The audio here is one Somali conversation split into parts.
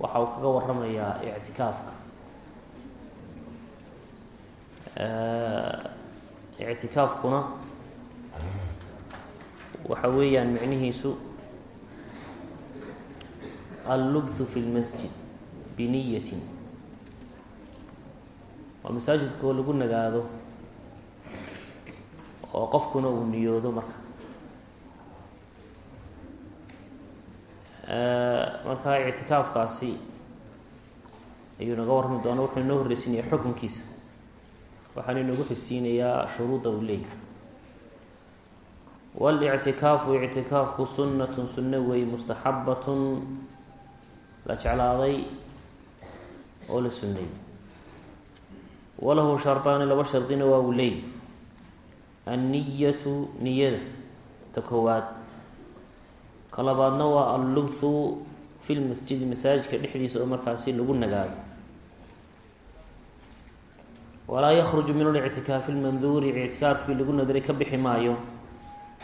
waxa uu kaga waramayaa ictikaafka. Ictikaafkuna waxa weeyaan micnihiisu allubthu fi lmasjid biniyatin waa masaajidka oo lagu nagaado oo qofkuna uu niyoodo marka markaa ictikaafkaasi ayuu naga warrami doona wuxuu inoo horreysiinaya xukunkiisa. Waxaanu inagu xisiinayaa shuruudda uu leeyahy walictikaafu ictikaafku sunnatun sunno wey mustaxabatun la jeclaaday oo la sunneeyey. Walahu shardaani laba shardina waa uu leeyay anniyatu niyada. Ta koowaad ka labaadna waa allubthu fi lmasjidi masaajidka dhexdiisa oo markaasi lagu nagaado. Walaa yakruju min alictikaafi lmanduuri ictikaafkii lagu nadaray ka bixi maayo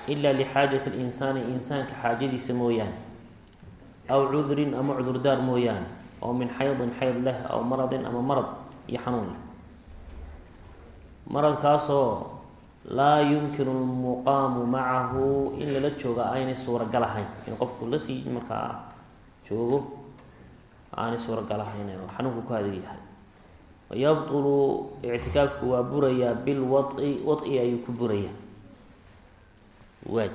ila lixaajati linsaani insaanka xaajadiisa mooyaane aw cudrin ama cudurdaar mooyaane oo min xaydin xayd leh aw maradin ama marad iyo xanuun leh. Maradkaasoo laa yumkinu lmuqaamu macahu in lala jooga aanay suuragal ahayn in qofku la sii markaa joogo aanay suuragal ahayn xanuunku ku adeeg yahay. Wayabtulu ictikaafku waa burayaa bilwai wai ayuu ku burayaa. Waaj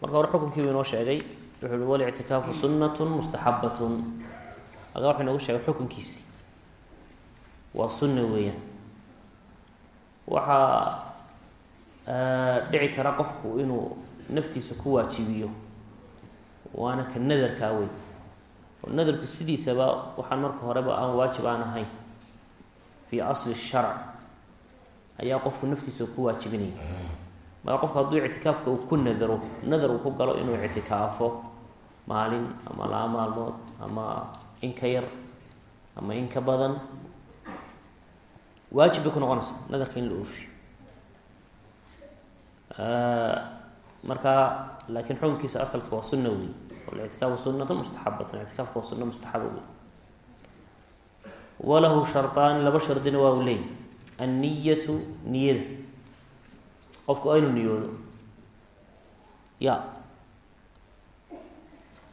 marka hore xukunkiibu inoo sheegay wuxuu uhi walictikaafu sunnatun mustaxabatun. Aga waxuu inoogu sheegay xukunkiisi. Waa sunna weeyaan. Waxaa dhici kara qofku inuu naftiisa ku waajibiyo. Waana ka nadarkaa wey nadarku sidiisaba waxaan marka horeba aan waajib aan ahayn. Fii asli sharc. Ayaa qofku naftiisa ku waajibinaya. Marka qofku hadduu ictikaafka uu ku nadaro nadar uu ku galo inuu ictikaafo maalin ama laba maalmood ama in ka yar ama in ka badan waajib bay ku noqonaysaa nadarka in la oofiyo markaa laakiin xukunkiisa asalka waa sunna wey walictikaafu sunatu mustaxabatun ictikaafka waa sunna mustaxaba wey walahu shardaani laba shardina waa u leey anniyatu niyada. Qofku waa inuu niyoodo. Ya.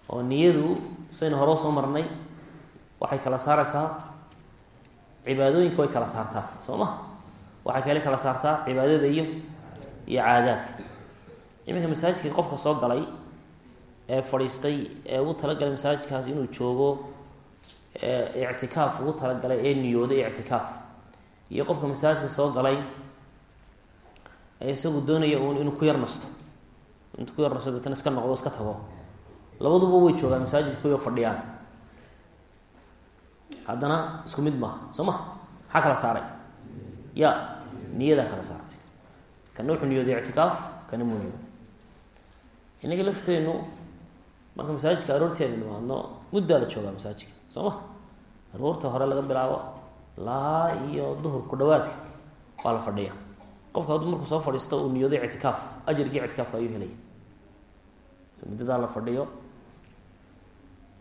Oo niyadu saynu hore soo marnay waxay kala saareysaa cibaadooyinka way kala saartaa soo ma? Waxay kale kala saartaa cibaadada iyo iyo caadaadka. Iminka masaajidka qofka soo galay ee fadhiistay ee ugu talagalay masaajidkaas inuu joogo ictikaaf ugu talagalay ee niyooday ictikaaf. Iyo qofka masaajidka soo galay ee isagu doonaya uun inuu ku yar nasto. Intuu ku yar nasto deetana iska noqdo iska tago. Labaduba way joogaan masaajidka way fadhiyaan. Haddana isku mid maaha soo maha maxaa kala saaray. Ya niyadaa kala saartay kana wuxuu niyooday ictikaaf kana muu niyooday inaga lafteenu marka masaajidka aroortii aynu nimaadno muddaa la joogaa masaajidka soo ma? Aroorta hore laga bilaabo laa iyo duhurku dhawaadka waa la fadhiya qofka hadduu markuu soo fadhiisto uu niyooday ictikaaf ajarkii ictikaafka ayuu helaya muddadaa la fadhiyo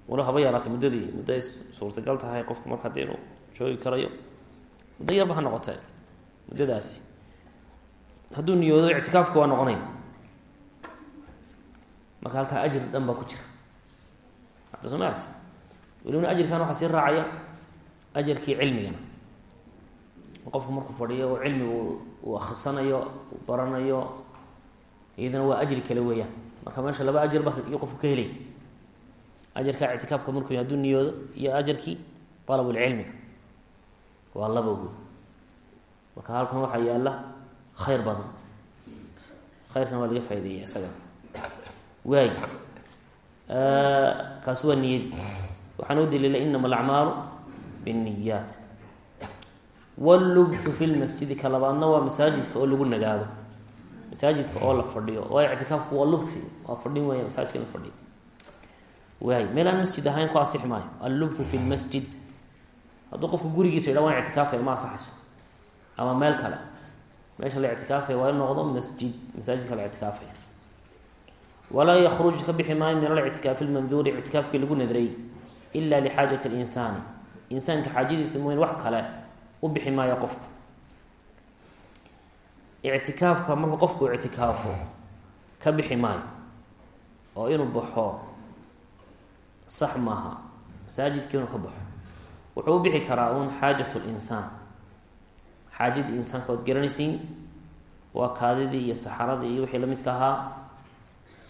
walo haba yaraatay muddadii muddo suurtagal tahay qofku marka haddii inuu joogi karayo muddo yarba ha noqotee muddadaasi hadduu niyoodo ictikaafka waa noqonaya marka halkaa ajir dhan baa ku jira. Hadda soo ma aragti ajirkan waxaa sii raacaya ajarkii cilmigana. Qofku markuu fadhiyo oo cilmigu uu akrisanayo uu baranayo iyadana waa ajri kale weeyaan. Marka meesha laba ajir ba qofku ka helay. Ajarka ictikaafka markuu hadduu niyoodo iyo ajarkii alabulcilmiga waa laba wey marka halkan waxaa yaalla khayr badan. Khayrkan waa laga faa'ideeya isaga. Waay. Kaasi waa niyadii waxaan u daliilay inama alacmaalu binniyaat. Wallubthu fi lmasjidi ka labaadna waa masaajidka oo lagu nagaado. Masaajidka oo la fadhiyo. Oo ictikaafku waa lubthi waa fadhin weya masaajidka la fadhiyo. Waay. Meel aan masjid ahayn ku asixi maayo. Allubthu fi lmasjid hadduu qofku gurigiisa yidha waan ictikaafaya ma asaxayso ama meel kale meesha la waa in noqdo masjid masaajidka la walaa yakruj ka bixi maayo min alictikaafi lmanduuri ictikaafkii lagu nadray ila lixaajati linsaani insaanka xaajadiisa mooyn wax kale u bixi maayo qofku. Ictikaafka markuu qofku ictikaafo ka bixi maayo oo inuu baxo sax maaha masaajidkii inuu ka baxo wuxuu u bixi karaa uun xaajat linsaan xaajadii insaanka waad garanaysiin. Waa kaadidii iyo saxaradii iyo wixii lamidka ahaa.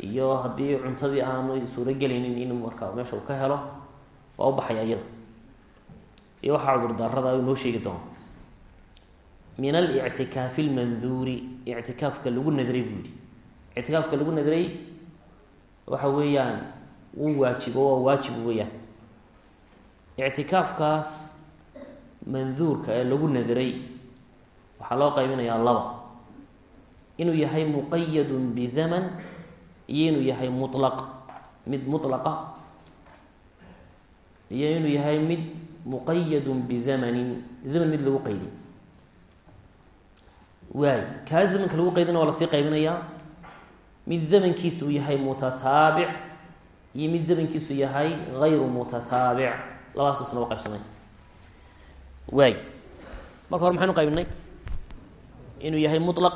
Iyo haddii cuntadii aanu suurogelaynin in marka meesha uu ka helo waa u baxaya iyada. Iyo waxaa cudurdaarada noo sheegi doono min alictikaafi lmanduuri ictikaafka lagu nadray buu yihi ictikaafka lagu nadray waxa weeyaan wuu waajibo waa waajib weeyaan. Ictikaafkaas manduurka ee lagu nadray waxaa loo qaybinayaa laba. Inuu yahay muqayadun bizaman iyo inuu yahay mulaq mid mulaqa iyo inuu yahay mid muqayadun bizamanin zaman mid lagu qaydi waay kaa zamanka lagu qaydina waa la sii qaybinayaa. Mid zamankiisu uu yahay mutataabic iyo mid zamankiisu yahay hayru mutataabic. Labadaas isna waay marka hore maxaynu qaybinay inuu yahay mulaq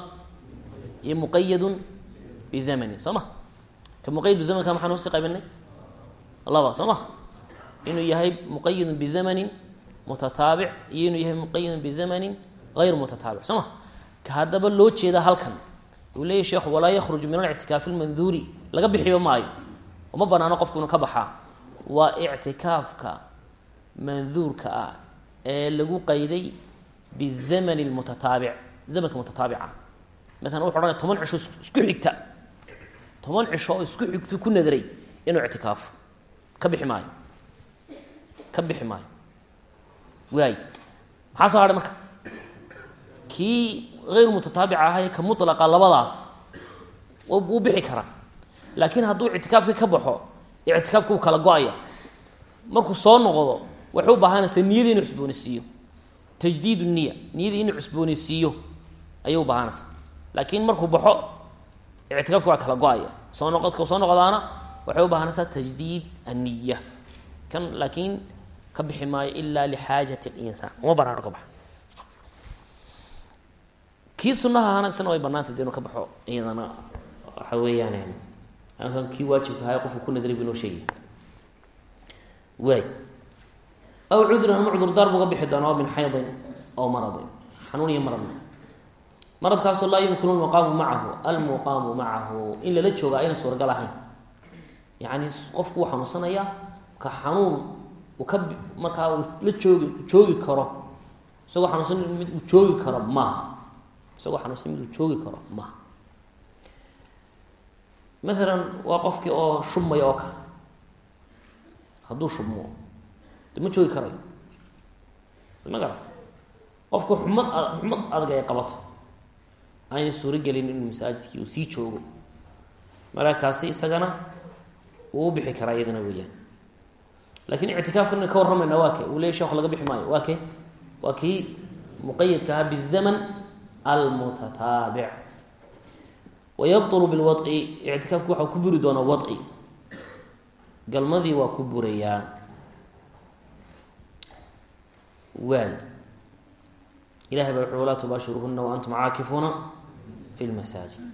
iyo muqayadun bizamani soo ma ka muqayad bizamanka maxaan u sii qaybinay laba soo ma inuu yahay muqayadun bizamanin mutataabic iyo inuu yahay muqayadun bizamanin hayru mutataabic soo ma ka haddaba loo jeeda halkan uu leeyahy sheekhu walaa yakruju min alictikaafi lmanduuri laga bixiba maayo uma banaano qofku ka baxaa waa ictikaafka manduurka ee lagu qayday bizamani lmutataabic zamanka mutataabica maalan wuxu odhanaya toban cisho isku xigta. Toban cisho oo isku xigtu ku nadray inuu ictikaafo ka bixi maayo. Ka bixi maayo. Waay. Maxaa soo hadhay marka? Kii hayru mutataabic ahay ka mulaqa labadaas wuu bixi karaa. Laakiin hadduu ictikaafkii ka baxo ictikaafki wuu kala go'aya. Markuu soo noqdo waxay u baahanaysaa niyadii inuu cusboonaysiiyo. Tajdiid niya niyadii inuu cusboonaysiiyo ayay u laakiin markuu baxo ictikaafki waa kala go'aya. Soo noqodka soo noqdaana waxay u baahanaysaa tajdiid aniya kan laakiin ka bixi maayo ilaa lixaajati linsaan uma banaano ka baxa kii sunaha ahaana isna way banaantay de ka baxo iyadana waxa weeyaan kan kii waajibka ahaa qofku ku nadray bu inoo sheegay. Waay. Aw cudrin ama cudurdaar buga bixi doona oo min xaydin aw maradin xanuun iyo maradna maradkaasoo laa yumkinu lmuqaamu macahu almuqaamu macahu. In lala jooga ayna suuragal ahayn yacni qofku wuu xanuunsanayaa ka xanuun uu ka markaa uu la joogi joogi karo isagoo xanuunsan mid uu joogi karo maaha. Isagoo xanuunsan mid uu joogi karo maaha. Maalan waa qofkii oo shubmaya oo kale hadduu shubmo de ma joogi karayo ma garata qofku xumad xumad adag ay qabato ayna suuro gelin inuu masaajidkii uu sii joogo. Marka isagana uu bixi karaa iyadana weyaan lakiin ictikaafkan ka warramayna waa ke uu leey sheekhu laga bixi maayo. Waa ke waa kii muqayadka ahaa bizaman almutataabic wayabtulu bilwadci ictikaafku waxaa ku buri doonaa wadci galmadii waa ku burayaa waay. Ilahay baa wuxu laa tubaashiruhuna waantum caakifuuna fi lmasaajid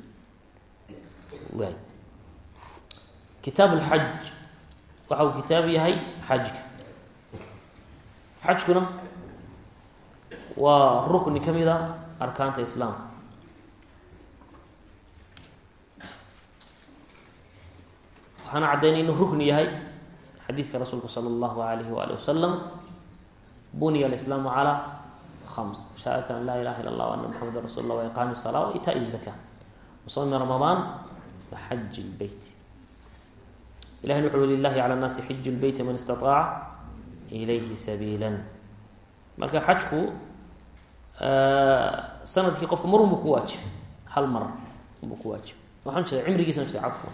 waay kitaab alxaj waxa uu kitaab yahay xajka xajkuna waa rukni ka mid a arkaanta islaamka waxaana caddaynay inuu rukni yahay xadiidka rasuulka sala allahu alayh waali wasalam bunya alislaamu calaa khams shahaadati an laa ilaha illa اllah wa ana muxameda rasul lah wa iqaami الsalaa wa itaai الzaka wa sawmi ramadaan wa xaji اlbeyt ilahina wuxu ui lilahi cala nnaasi xiju lbeyti man istaaaca ilayhi sabiila marka xajku sanadkii qofka mar unbu ku waajib hal mar unbu ku waajib waxaan jeeda cimrigiisa nafsi cafwa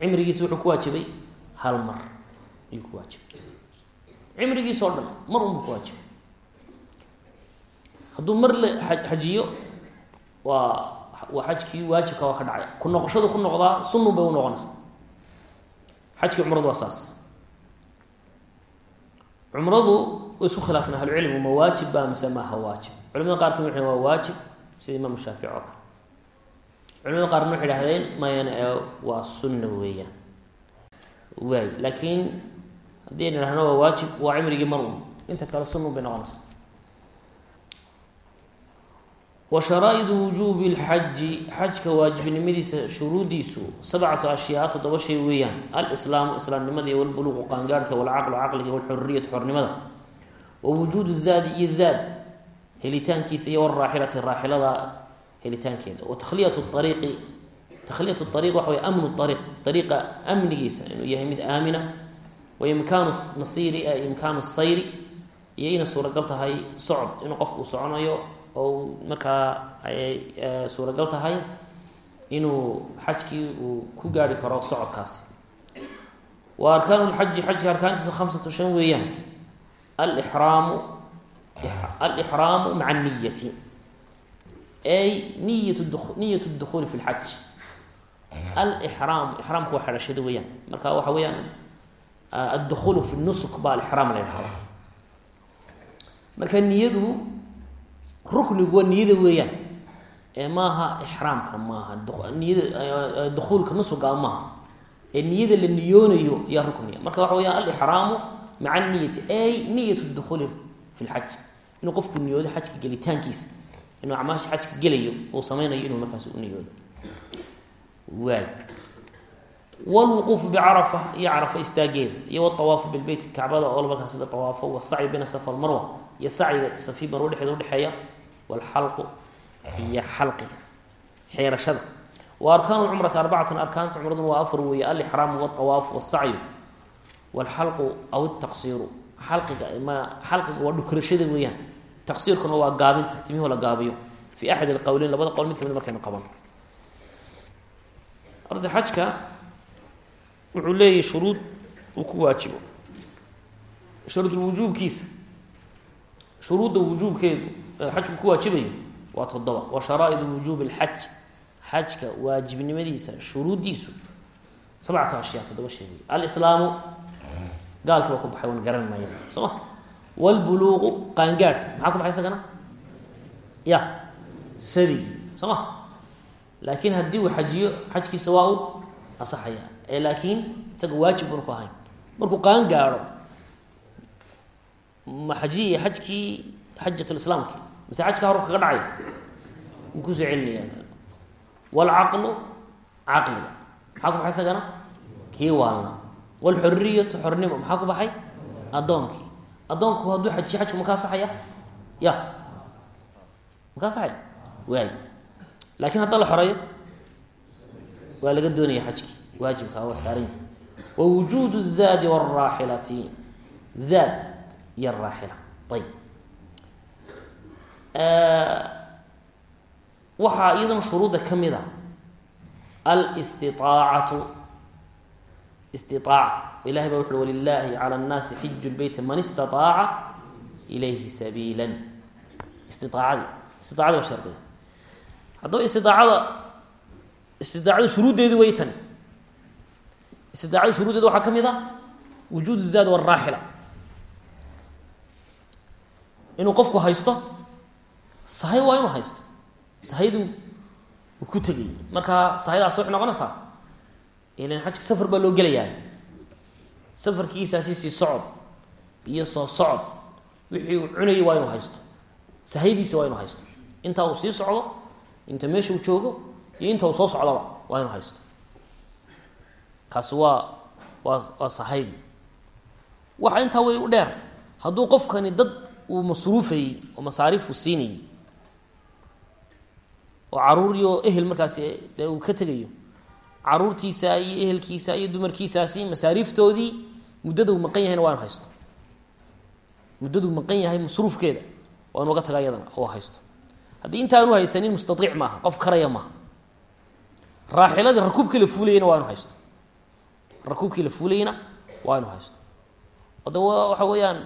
cimrigiisa wuxuu ku waajibay hal mar ayuu ku waajibay cimrigiisa oo dhan mar unbu ku waajibay hadduu mar la xajiyo waa waa xajkii waajibka waa ka dhacay. Ku noqoshadu ku noqdaa sunun bay u noqonaysa. Xajkii cumradu waa saas. Cumradu way isku khilaafeen ahlucilmigu ma waajib ba mise maaha waajib. Culamada qaar ka mid waxay waa waajib sida imaam shaafici oo kale. Culamada qaarna waxay idhahdeen mayana ee waa sunna weeyaan. Waay laakiin haddii aynu idhahno waa waajib waa cimrigii mar un inta kale sunun bay noqonaysaa wa sharaa'idu wujuubi lxaji xajka waajibnimadiisa shuruudiisu sabcatu ashyaa toddoba shay weeyaan. Alislaamu islaamnimadii walbuluuqu qaangaarhka walcaqlu caqliga walxuriyatu xornimada. Wa wujuudu zaadi iyo zaad helitaankiisa iyo walraaxilati raaxilada helitaankeeda. Wa takhliyatu ariiqi takhliyatu ariiq waxa wey amnu ariiq ariiqa amnigiisa inuu yahay mid aamina. Wa imkaanu masiiri imkaanu sayri iyo inay suuragal tahay socod inuu qofku uu soconayo oo markaa ay suuragal tahay inuu xajkii uu ku gaari karo socodkaasi. Wa arkaanu lxaji xajka arkaantiisu khamsatu shan weeyaan. Alixraamu alixraamu maca niyati. Ay niyat niyat dukuuli fi lxaj alixraam ixraamku waa xerashada weeyaan. Marka waxa weeyaan addukuulu fi nusuk baa alixraam la ydhahda marka niyadu ruknigu waa niyada weeyaan. Ee maaha ixraamka maaha niyada dukuulka nusuga maaha. Ee niyada la niyoonayo yaa rukniga marka waxa weyaan alixraamu maca niyati ay niyat dukuuli fi lxaj inuu qofku niyoodo xajka gelitaankiisa. Inuu acmaasha xajka gelayo uu sameynayo inuu markaas u niyoodo. Waay. Wlwuquufu bicarafa iyo carafa istaageeda iyo wawaafu bilbeyt kacbada oo markaas la awaafo wasacyi bayna safa marwa iyo sacyiga safi marwo dhexeeda udhexeeya walxalqu iyo xalqiga xeerashada wa arkaanu cumrati arbacatun arkaanta cumraduna waa afar weeye alixraamu walawaafu wasacyu walxalqu aw itaqsiiru xalqiga ma xalqiga waa dhukrashada weeyaan taqsiirkuna waa gaabinta timihoo la gaabiyo fi axad alqowleyn labada qowl mid ka mid markaynu qaban horta xajka wuxuu leeyahay shuruud uu ku waajibo shuruudulwujuubkiisa shuruudda wujuubkeedu xajku ku waajibayo waa toddoba. Wa sharaa'idu wujuubi alxaj xajka waajibnimadiisa shuruuddiisu sabcatu ashyaa toddoba wey alislaamu gaalkii baa ku baxay wan garanmaya soo ma? Walbuluuqu qaangaadhka. Maxaa ku baxay isagana? Ya sabigii soo ma? Laakiin haddii uu xajiyo xajkiisa waa u asaxaya. Ee laakiin isaga waajib buna ku ahayn. Markuu qaan gaadho ma xajiya xajkii xajatulislaamki mise xajka horu kaga dhacay wuu ku soo celinaya walcaqlu caqliga. Maxaa ku baxay isagana? Kii waalna. Walxuriyatu xornimo. Maxaa ku baxay? Addoonkii. Addoonku hadduu xajiyo xajku makaa saxaya? Ya. Makaa saxaya? Waay. Laakiin hadda la xoreeyo waa laga doonaya xajkii. Waajibka waa saaran wa wujuudu zaadi wاraaxilati zaad iyo raaxila. Ayb waxaa iyaduna shuruudda ka mid a alistiaacatu istiaaca ilahay baa wuxu walilahi calى اnnaasi xiju lbeyti man istaaaca ilayhi sabiila istiaacadii istiacadi waa shardiga haddaba istiaacada istidaacada shuruuddeedu way tani. Istidaacada shuruuddeeda waxaa ka mid a wujuud zaad waraaxila inuu qofku haysto sahay waa inuu haysto. Sahaydu uu ku tegayay markaa sahaydaas waxay noqonaysaa ilan xajka safar baa loo gelayaa. Safarkiisaasi sii socod iyo soo socod wixii uu cunayay waa inuu haysto. Sahaydiisa waa inuu haysto. Intaa uu sii socdo inta meesha uu joogo iyo inta uu soo socdaba waa inuu haysto. Kaasi waa waa waa sahaydi. Waxa intaa way u dheer hadduu qofkani dad uu masruufayey oo masaariifu siinayey oo caruuriyo ehel markaasi dee uu ka tegayo. Caruurtiisa iyo ehelkiisa iyo dumarkiisaasi masaariiftoodii muddaduu maqan yahayna waa haysto. Muddaduu maqan yahay masruufkeeda waa inu ga taga iyadana oo haysto. Haddii intaanu haysanin mustaiic maaha qof karaya maaha. Raaxiladii rakuubkii la fuulayeyna waa inu haysto. Rakuubkii la fuulayeyna waa inu haysto o waxa weeyaan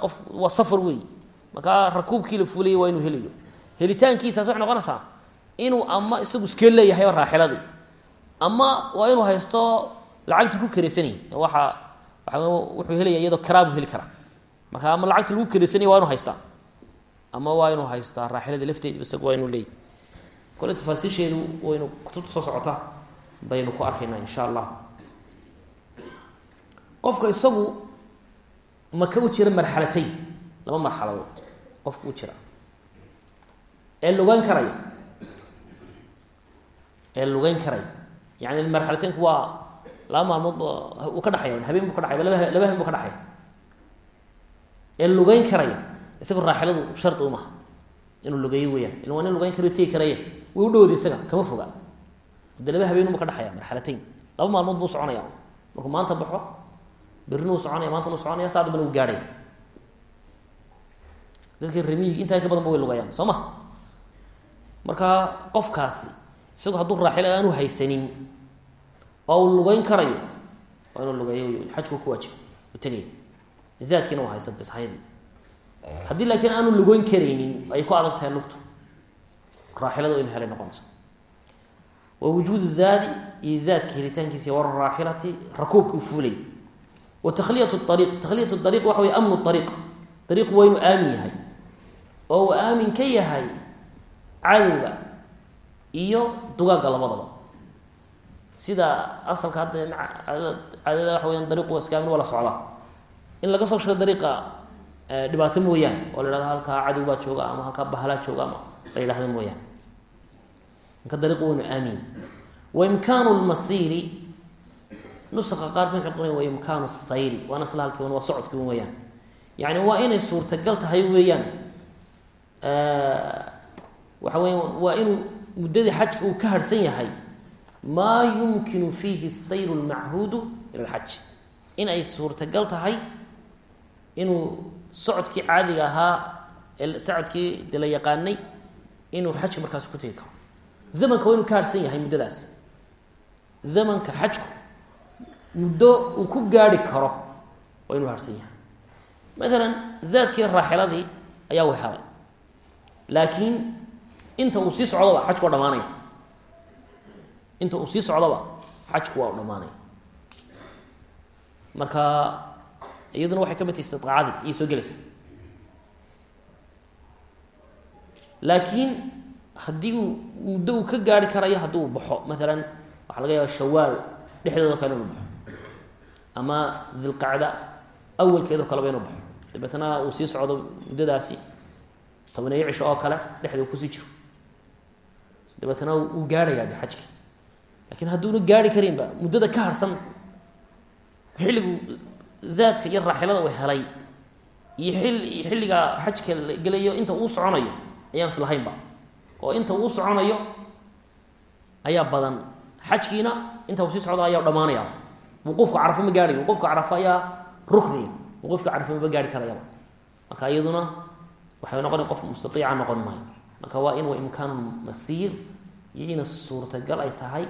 qof waa safar wey markaa rakuubkii la fuulayey waa inuu helayo helitaankiisaas waxay noqonaysaa inuu ama isagu iskee leeyahayba raaxiladii ama waa inuu haysto lacagti ku karaysanayay waa waa wuxuu helaya iyadoo karaabu heli karaa marka ama lacagti lagu karaysanaya waa inu haystaa. Ama waa inuu haystaa raaxilada lafteediba isagu waa inuu leeyahy kole tafaasiisheedu waynu kutubta soo socota baynu ku arkaynaa insha allah. Qofka isagu maka u jira marxalatayn laba marxaladood. Qofka u jira ee lugeyn karaya ee lugeyn karaya yani marxalataynku waa laba maalmood uu ka dhexaya habeen buu ka dhexaya laba laba habeen bu ka dhexaya ee lugeyn karaya isaga raaxiladu shardi umaha inuu lugeeyo weyaan ila waa nin lugeyn karayo tegi karaya way isaga kama foga. De laba habeenuma ka dhexaya marxalatayn laba maalmood buu soconaya. Markuu maanta baxo berrina uu soconaya maantana u soconaya saa dambana uu gaadhaya dadka remiyi intaa ka badan ba way lugayaan soo ma marka qofkaasi isagu hadduu raaxilo aanu haysanin oo uu lugeyn karayo. Waa inuu lugeeyo xajku ku waajib u tegaya zaadkiina waa haysanta saxyadii haddii laakiin aanu lugeyn karaynin ay ku adag tahay lugtu. Raaxilada inu helay noqonaysa wa wujuud zaadi iyo zaadka helitaankiisa waraaxilati rakuubka u fuulay. Wa takhliyat ariiq takhliyat ariiq waxa wey amnu ariiq ariiqu waa inuu aamin yahay. Oo uu aamin ka yahay cadowga iyo dugaagga labadaba. Sida asalka hadda caadada waxa weyaan dariiqu waa iska amin waa la socdaa. In laga soo sheego dariiqa dhibaato mooyaane oo la yhahdo halkaa cadow baa jooga ama halkaa bahalaa jooga ama la yidhahdo mooyaane marka dariiqu waynu aamin wa imkaanu lmasiiri nusaka qaarkood waxay qorayan wa imkaanu sayri waana isla halkii waa socodkii un weeyaan yani waa inay suurtagal tahay weeyaan waxa weya waa inuu muddadii xajka uu ka harhsan yahay maa yumkinu fiihi sayru lmachuudu ila lxaj. In ay suurtagal tahay inuu socodkii caadiga ahaa socodkii de la yaqaanay inuu xajka markaas ku tegi karo. Zamanka waa inuu ka harhsan yahay muddadaas. Zamanka xajku muddo uu ku gaari karo waa inuu harhsan yahay. Maalan zaadkii raaxiladii ayaa helay laakiin inta uu sii socdoba xajku waa dhamaanaya inta uu sii socdoba xajku waa dhamaanaya marka iyaduna waxay ka mid tahay istiaacadii iyay soo gelaysa. Laakiin haddii uu muddo uu ka gaari karayo haddii uu baxo maalan waxaa laga yaaba shawaal dhexdeedo kale inuu baxo. Ama dilqacda awalkeedoo kaleba inuu baxo. Dabeetna uu sii socdo muddadaasi tobaneeyo cisho oo kale dhexda ku sii jiro dabeetna uu gaarhayaa de xajki laakiin hadduuna gaari karinba muddada ka harsan xilligu zaadka iyo raaxilada uu helay iyo xil xilliga xajka la gelayo inta uu soconayo ayaan islahaynba oo inta uu soconayo ayaa badan. Xajkiina inta uu sii socdo ayaa dhamaanaya wuquufka carafo ma gaadhayo wuquufka carafo ayaa rukniya. Wuquufka carafo maba gaari karayaba. Marka iyaduna waxay noqona qof mustaiica noqon maayo marka waa in wa imkaanu iyo ina suurtagal ay tahay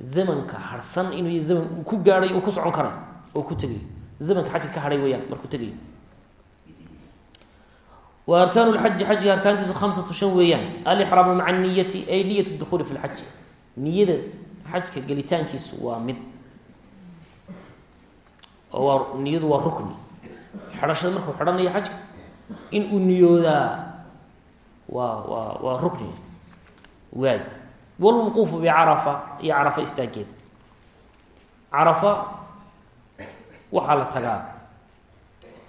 zamanka harsan inuu zaman ku gaadhay uu ku socon karay oo ku tegayo zamanka xajka ka hadhay weyaan markuu tegayo wa arkaan lxaji xajiga arkaantiisu hamsatu shan weeyaan. Alixraamu maca niyati ay niyat dukuuli fi lxaji niyada xajka gelitaankiisu waa mid. Oo waa niyadu waa rukni. Xidhashada markuu xidhanayo xajka in uu niyoodaa waa waa waa rukni. Waay walwuquufu bicarafa iyo carafa istaageed carafa waxaa la tagaa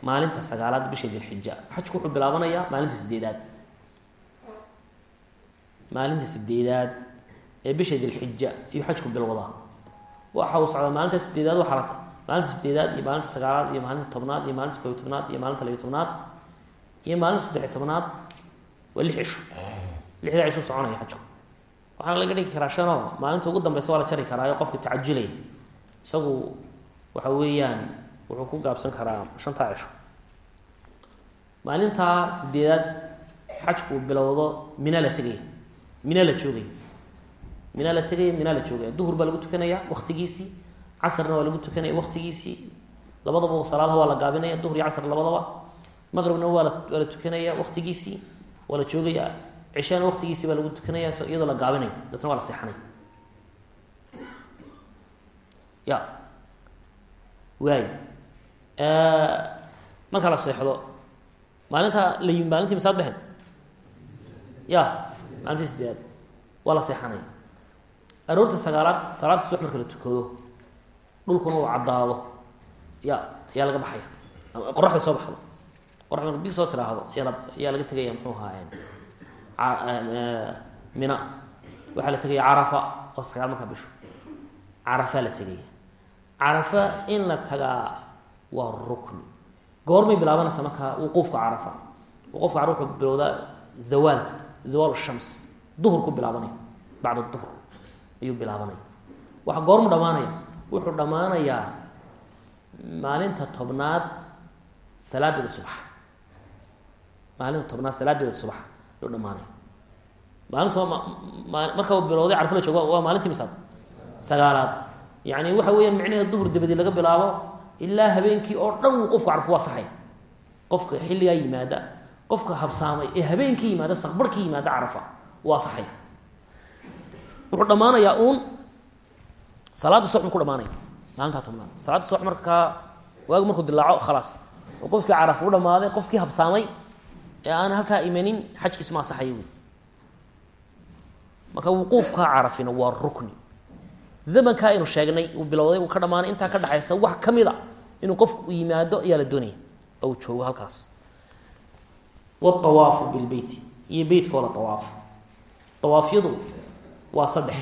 maalinta sagaalaad bisha dilxija. Xajku wuxuu bilaabanayaa maalinta sideedaad maalinta sideedaad ee bisha dilxija ayuu xajku bilwadaa waxa uu socdaa maalinta sideedaad waxaa la maalinta sideedaad iyo maalinta sagaalaad iyo maalinta tobnaad iyo maalinta kobiy tobnaad iyo maalinta labiy tobnaad iyo maalinta saddexiy tobnaad waa lix cisho lixdaa laga dhigi karaa shanoo maalinta waa la jari karaayo qofka tacajulaya. isagu waxa weeyaan karaa shantaa cisho maalintaa sideedaad xajku bilowdo baa lagu tukanaya waktigiisii casrna waa lagu tukanaya waktigiisii labadaba salaadaha waa la gaabinaya duhur iyo casr labadaba. maqribna waa la tukanaya waktigiisii waa la joogaya cishana waktigiisii baa lagu tukanaya iyadoo la gaabinayo dadna waa la seexanaya ya. Waay markaa la seexdo maalinta la yimi maalintii masaad bahed ya maalintii sideedaad waa la seexanaya aroorta sagaalaad salaada subax marka la tukado dhulkuna uu caddaado. Ya ayaa laga baxaya. Qoraxda soo baxdo qoraxda marka big soo tiraahdo ayaa la ayaa laga tegaya muxuu ahaa mina. Waxaa la tegaya carafa oo sagaal markaa bisho. Carafaa la tegaya carafa in la tagaa waa rukni. Goormay bilaabanaysa markaa wuquufka carafa. Wuquufka carafa wuxuu bilowdaa zawaalka zawaal shams. Duhur ku bilaabanaya bacda duhr ayuu bilaabanaya waxa goormu dhamaanaya wuxuu dhammaanayaa maalinta tobnaad salaadeeda subax maalinta tobnaad salaadeeda subax ayuu dhamaanaya maalinta marka bilowday carfa la joogo waa maalintii misaad sagaalaad. Yani waxa weeyaan micnaheed duhur dabadii laga bilaabo ilaa habeenkii oo dhan wuu qofka carfo waa saxay. Qofka xilligaa yimaada qofka habsaamay ee habeenkii yimaada saqbarhkii yimaada carafa waa saxay. Wuxuu dhammaanayaa uun salaada subax buu ku dhamaanaya maalintaa tobnaad. Salaada subax markaa waagi markuu dilaaco khalaas. Qofkii carafa u dhamaaday qofkii habsaamay ee aan halkaa imanin xajkiisu ma asaxaya wey. Marka wuquufka carafina waa rukni. Zamankaa aynu sheegnay uu bilowday uu ka dhamaanay intaa ka dhexaysa wax ka mid a inuu qofku yimaado ayaa la doonaya oo joogo halkaas. Waawaafu bilbeyti iyo beytka oo la awaafo waa saddex.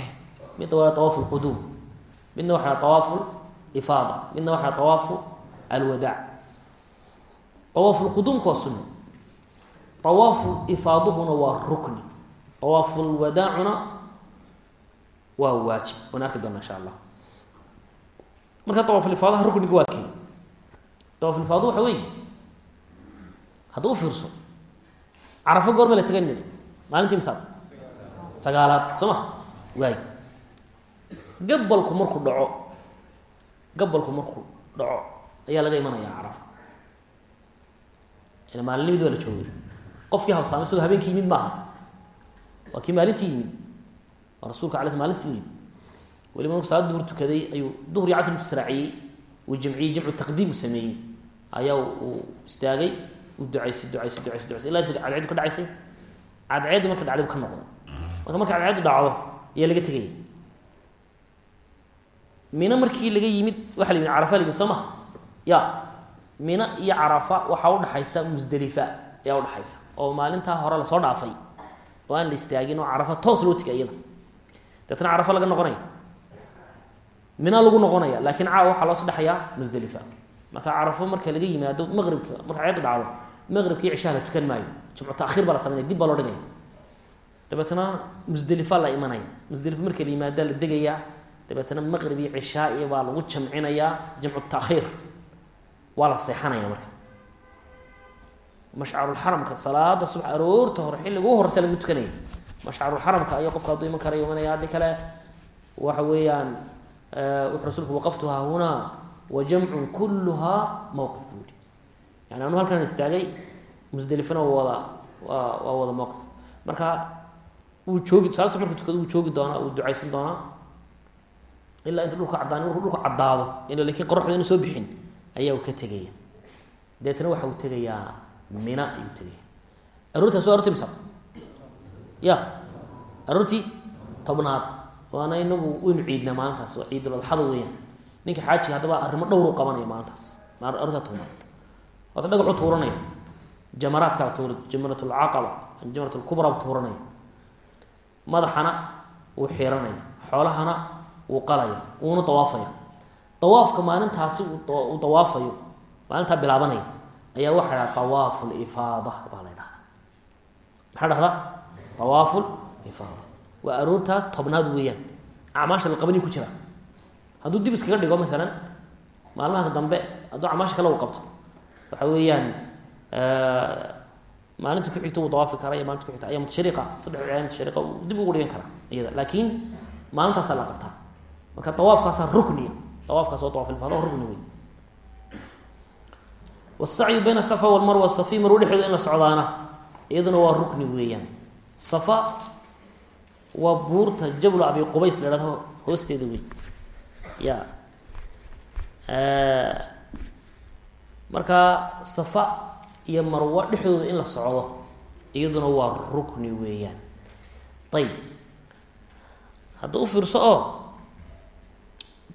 Midna waa awaafu lquduum midna waxaa awaafu ifaada. Midna waxaa awaafu alwadaac awaafu lquduumka waa sunna awaafu ifaaduhuna waa rukni awaafu lwadaacuna waa waajib waan arki doona insha allah marka awaafulifaadaha rukniga waa key awaafulifaadu waxa weeye hadduu u fiirso carafo goorma la tegan mid maalintii misaad sagaalaad soo ma waay gabalku markuu dhaco gabalku markuu dhaco ayaa laga imanayaa carafa ila maalinimid waa la qofkii habsaamay isagoo habeenkii yimid maaha. Waa kii maalintii yimid. Waa rasuulka ala maalintii u yimid. Weliba markuu salaad duhur tukaday ayuu duhur iyo casr intu uu jamciyey jamcu taqdiim uu sameeyey. Ayaa uu istaagay uu ducaysay ducaysay ducaysay ducaysay illa intu cadceedu ka dhacaysay. Cadceedu marka dhacday bu ka noqday marka marka cadceedu dhacdo ayaa laga tegaya mina markii laga yimid waxa la yimid carafa la yimid soo maha ya mina iyo carafa waxaa udhaxaysa musdelifa ayaa udhaxaysa oo maalintaa hore la soo dhaafay. Oo aan la istaagin oo carafa toos loo tegay iyada. Deetna carafa laga noqonaya. Mina lagu noqonaya laakiin caawa waxaa loo sadhexayaa musdelifa marka carafo marka laga yimaado maqribka marka ceedu dhacdo maqribkii cishaha la tukan maayo. Jumcu taakhiir baa la sameynaya dib baa loo dhigaya. Dabeetna musdelifa la imanaya. Musdelifa marka la yimaada la degayaa. Dabeetna maqrib iyo baa lagu jamcinayaa jamcu taakhiir waa la seexanaya marka mashcarulxaramka salaada subax aroorta hore xilliga u horeysa lagu tukanaya mashcarulxaramka ayaa qofka hadduu iman karayo imanaya haddii kale waxa weeyaan wuxuu rasuulku waqaftuhaa hunaa wa jamcun kulluhaa mowqif buu yihi yani anu halkan istaagay musdelifana waa wada waa waa wada mowqif marka wuu joogi salaad subax marku tukado wuu joogi doonaa wuu ducaysan doonaa. Ilaa intu dhulka caddaan markuu dhulka caddaado in lakiin qoraxda inu soo bixin ayaa uu ka tegaya deetna waxa uu tegayaa mina ayuu tegaya aroortaas waa arorti misa ya aroortii tobnaad. Waana inagu waynu ciidnaa maalintaas waa ciidul adxada weyaan ninka xaajiga haddaba arrimo dhowru qabanaya maalintaas. Aroortaa tobnaad. Waata dhagaxu tuuranaya. Jamaraad kala tuuri jamrat lcaqaba jamrat lkubra tuuranaya. Madaxana wuu xiranaya. Xoolahana wuu qalaya. Wuuna dawaafaya. Dawaafka maalintaasi uu dawaafayo. Maalintaa bilaabanaya ayaa waxaa dhaha awaafu lifaada baa la dhahdaa maxaa dhahdaa awaafu tobnaad weeyaan. Acmaasha la qabani ku jira. Hadduu dib iskaga dhigo maalan maalmaha dambe hadduu acmaasha kale u qabto waxa weeyaan maalinta ku xigta wuu dawaafi kara iyo maalinta kuxigta ayaam tashriiqa saddex ayaam tashriiqa dib ugu dhigan karaa iyada. Laakiin maalintaasaa la qabtaa. Marka dawaafkaasaa rukniya. Dawaafkaas waa dawaaf ilfaada oo rukni wasacyu bayna asafa walmarwa safi marwo dhexdooda in la socdaana iyaduna waa rukni weeyaan safa waa buurta jablu abi qubays la hahdo hoosteeda wey ya marka safa iyo marwo dhexdooda in la socdo iyaduna waa rukni weeyaan ayib hadda u fiirso oo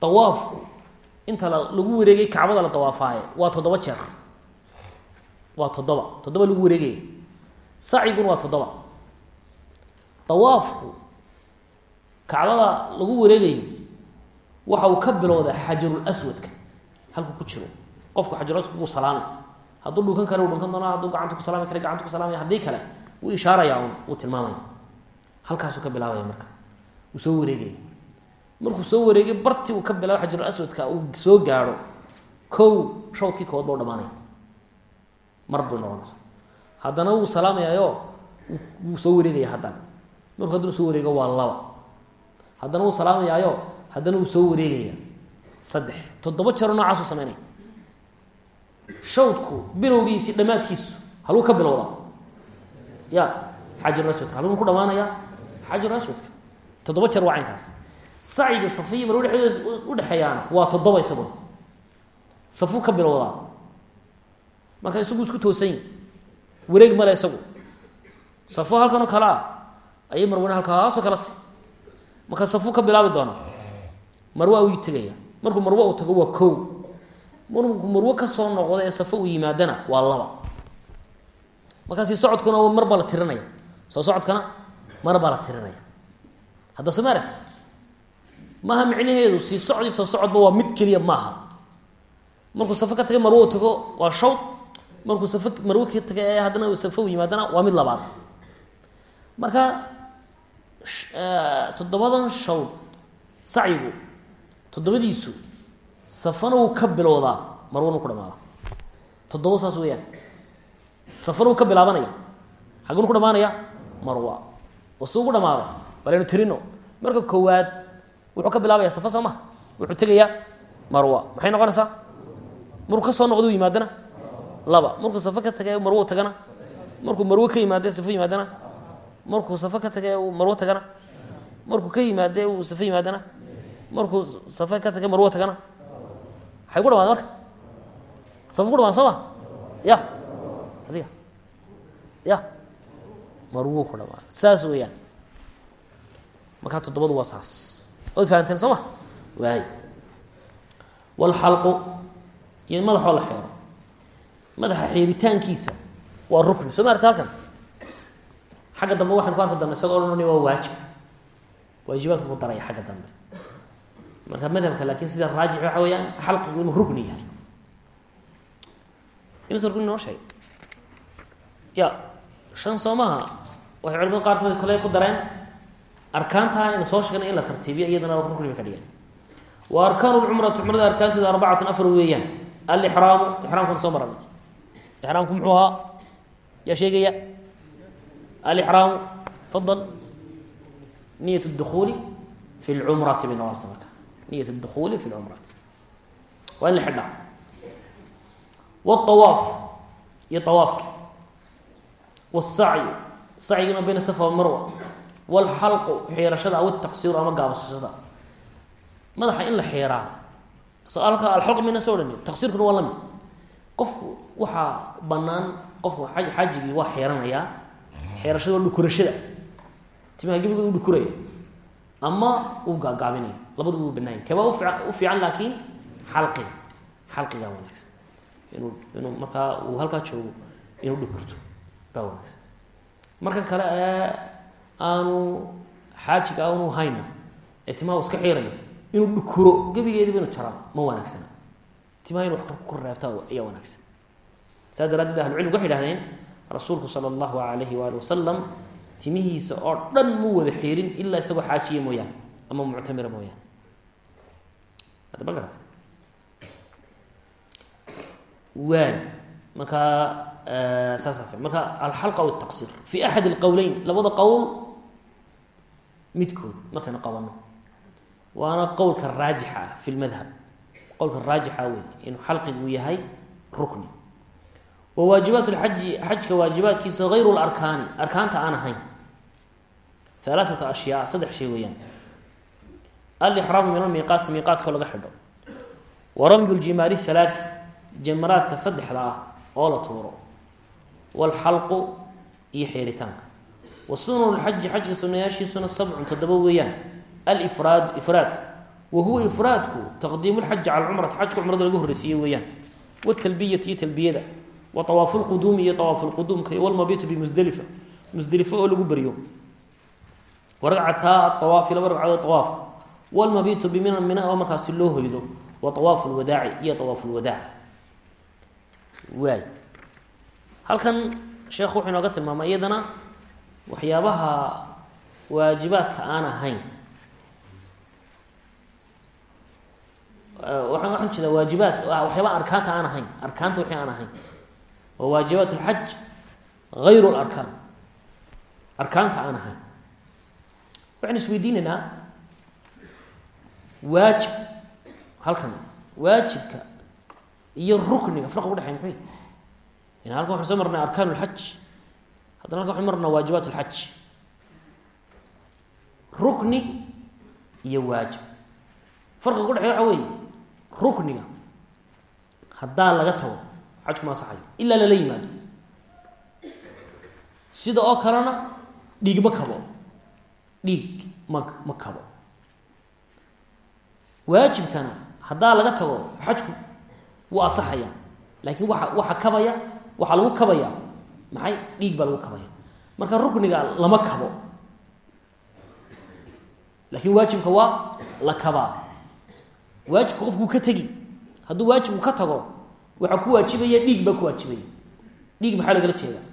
dawaafku inta la lagu wareegay kacbada la dawaafaayo waa toddoba jeer waa toddoba. Toddoba lagu wareegaya saciguna waa toddoba. Dawaafku kacbada lagu wareegayo waxa uu ka bilowdaa xajarul aswadka. Ku jiro. Qofku xajarul aswadka wuu salaamay. Hadduu dhunkan kale uu dhunkan doona hadduu gacanta ku salaami kale gacanta ku salaamaya haddii kale wuu ishaaraya un wuu tilmaamaya halkaasuu ka bilaabaya marka. Wuu soo wareegaya markuu soo wareegay bartii uu ka bilaabo xajarul uu soo gaadho. Kow shawdkii kood ba u dhamaanaya mar buu noqonaysa. Haddana wuu salaamayaayo wuu soo wareegaya haddana markuu haddana soo wareego waa laba. Haddana wuu salaamayaayo haddana wuu soo wareegaya saddex. Toddoba jeero noocaasuu sameynaya shawdku bilowgiisi dhammaadkiisu haluu ka bilowdaa ya xajarul aswadka haluu ku dhamaanaya xajarul aswadka toddoba jeer waa caynkaas. Sacyiga safiya mar dhexdooda udhexeeyaana waa toddoba isaguna safuu ka bilowdaa marka isagu isku toosanyi wareeg male isagu safo halkan oo kale ah ayay marwana halkaasoo kale tay marka safuu ka bilaabi doonaa marwa uu tegaya markuu marwo uu tago waa kow markuu marwo ka soo noqdo ee safo uu yimaadana waa laba markaasi socodkuna mar baa la tirinaya soo socodkana mar la tirinaya hadda soo maaragti maaha micnaheedu sii socodba waa mid keliya maaha markuu safo ka taga marwo u tago waa shawd markuu safo marwo ka taga ee haddana safo u yimaadana waa mid labaad. Marka toddobadan shawd sacyigu toddobadiisu safana wuu ka bilowdaa marwana ku dhamaada. Toddoba saas weeyaan. Safana wuu ka bilaabanaya xaggunu ku dhamaanaya marwa oo si ugu balaynu tirino marka koowaad wuxuu ka bilaabaya safa soo maha wuxuu tegayaa marwa maxay noqonaysaa? Markuu ka soo noqda u yimaadana laba. Markuu safo ka tagay marwo tagana. Markuu marwo ka yimaade safo yimaadana. Markuu safo ka tagay marwo tagana. Markuu ka yimaade uu safo yimaadana. Markuu safo ka tagay marwo tagana. Maxay ku dhamaada marka. Safo ku dhamaan soo ma? Ya. Adiga. Ya. Marwo ku dhamaada saas weeyaan. Markaa toddobadu waa saas. Waad fahanteen soo ma? Waay walxalqu iyo madaxoo la xeero madaxa xeeritaankiisa waa rukni. Soo maarta halkan? Xagga dambe waxaynu ku arki doona isagoo odhan waa waajib. Waajibaadku ku daraya xagga dambe. Marka madhabka laakiin sida raajix waxa weeyaan xalqigu inuu rukni yahay. Inuusa rukni noo ya shan soo maha waxay culimada qaarkood kale ku dareen arkaantaa inu soo sheegnay in la tartiibiyo iyadana rukni bay ka dhigeen wa arkaanu lcumrati cumrada arkaanteedu arbacatun afar weeyaan. Alixraamu ixraamkuna soo maranay ixraamku muxuu ahaa yaa sheegaya alixraamu fadal niyat اdukuuli fi lcumrati bay noqonaysa marka niyat اdukuuli fi lcumrati waa in la xidhaa wاطawaaf iyo awaafki wالsacyu sacyiguna bayna safa wamarwa wاlxalqu xiirashada aw taqsiiru ama gaabasashada madaxa in la xiiraa so alka alxalq mina soo dhani taqsiirkuna waa lamid qofku waxaa banaan qofku xajigii waa xiiranayaa xiirashada waa dhukurashada timaha gebigood u dhukuraya ama uu gaagaabinaya labaduba uu banaanya u fiican laakiin xalqiga xalqigaa wanaagsan. Inuu inuu markaa uu halkaa joogo inuu dhukurto baa wanaagsan. Marka kale ee aanu xaajiga aanu hayna ee timaha u iska xiirayo inuu dhukuro gebigeediba inu jaraa ma wanaagsana timaha inu wax ku reebta ayaa wanaagsan. Saas daraaddeed ahlucilmigu waxay ihahdeen rasuulku sala allahu alayhi waali wasalam timihiisa oo dhan mu wada xiirin ilaa isagoo xaajiya mooyaane ama muctamira mooyaane. Hadda ma garata waay markaa saasa marka alxalqa wtaqsir fi axad اlqowleyn labada qowl midkood markaynu qabano waana qowlka raajixa ah fi lmadhab qolka raajixa ah wey inuu xalqigu yahay rukni. Wa waajibaat lxaji xajka waajibaadkiisa hayru larkaani arkaanta aan ahayn. Alaaata ashyaa saddex shay weeyaan. Alixraamu min almiiqaati miiqaatkao laga xidho. Wa ramyu ljimaari halaai jamaraadka saddexda ah oo la tuuro. Waalxalqu iyo xeeritaanka. Wa sunanu lxaji xajka sunayaashiisuna sabcun toddoba weeyaan. Alifraad ifraadka wa huwa ifraadku taqdiimu lxaji cala cumrati xajka cumrada lagu horreysiiye weeyaan wtalbiyatu iyo talbiyada wa awaafu lquduumi iyo awaafu lquduumka iyo walmabitu bimusdelifa musdelifo oo lagu beryo wa ragcataa awaafi laba ragcadood awaafka walmabitu bimina mina oo markaasi loo hoydo wa awaafu lwadaaci iyo awaafu lwadaac waay halkan sheekhu wuxuu inooga tilmaamay iyadana waxyaabaha waxaan waxaan jeedaa waajibaat waxyaaba arkaanta aan ahayn. Arkaanta wixii aan ahayn. Waa waajibaat lxaj hayru larkaan arkaanta aan ahayn. Waxaynu isweydiinaynaa waajib halkan waajibka iyo rukniga. Farqa udhexey muxuu in halkan waxaan soo marnay arkaan lxaj haddana halkan waxaan marnaa waajibaat lxaj rukni iyo waajib. Farqiga kudhexey waxa weeye rukniga haddaa laga tago xajku ma asaxayo ilaa lala yimaado. Sida oo kalena dhiig ma kabo. Dhiig ma ma kabo. Waajibkana haddaa laga tago xajku wuu asaxaya laakiin waa waxa kabaya waxaa lagu kabaya maxay? Dhiig baa lagu kabaya. Marka rukniga lama kabo. Laakiin waajibka waa la kabaa waajibka qofkuu ka tegi. Hadduu waajibku ka tago waxaa ku waajibaya dhiig baa ku waajibaya. Dhiig maxaa loogala jeedaa?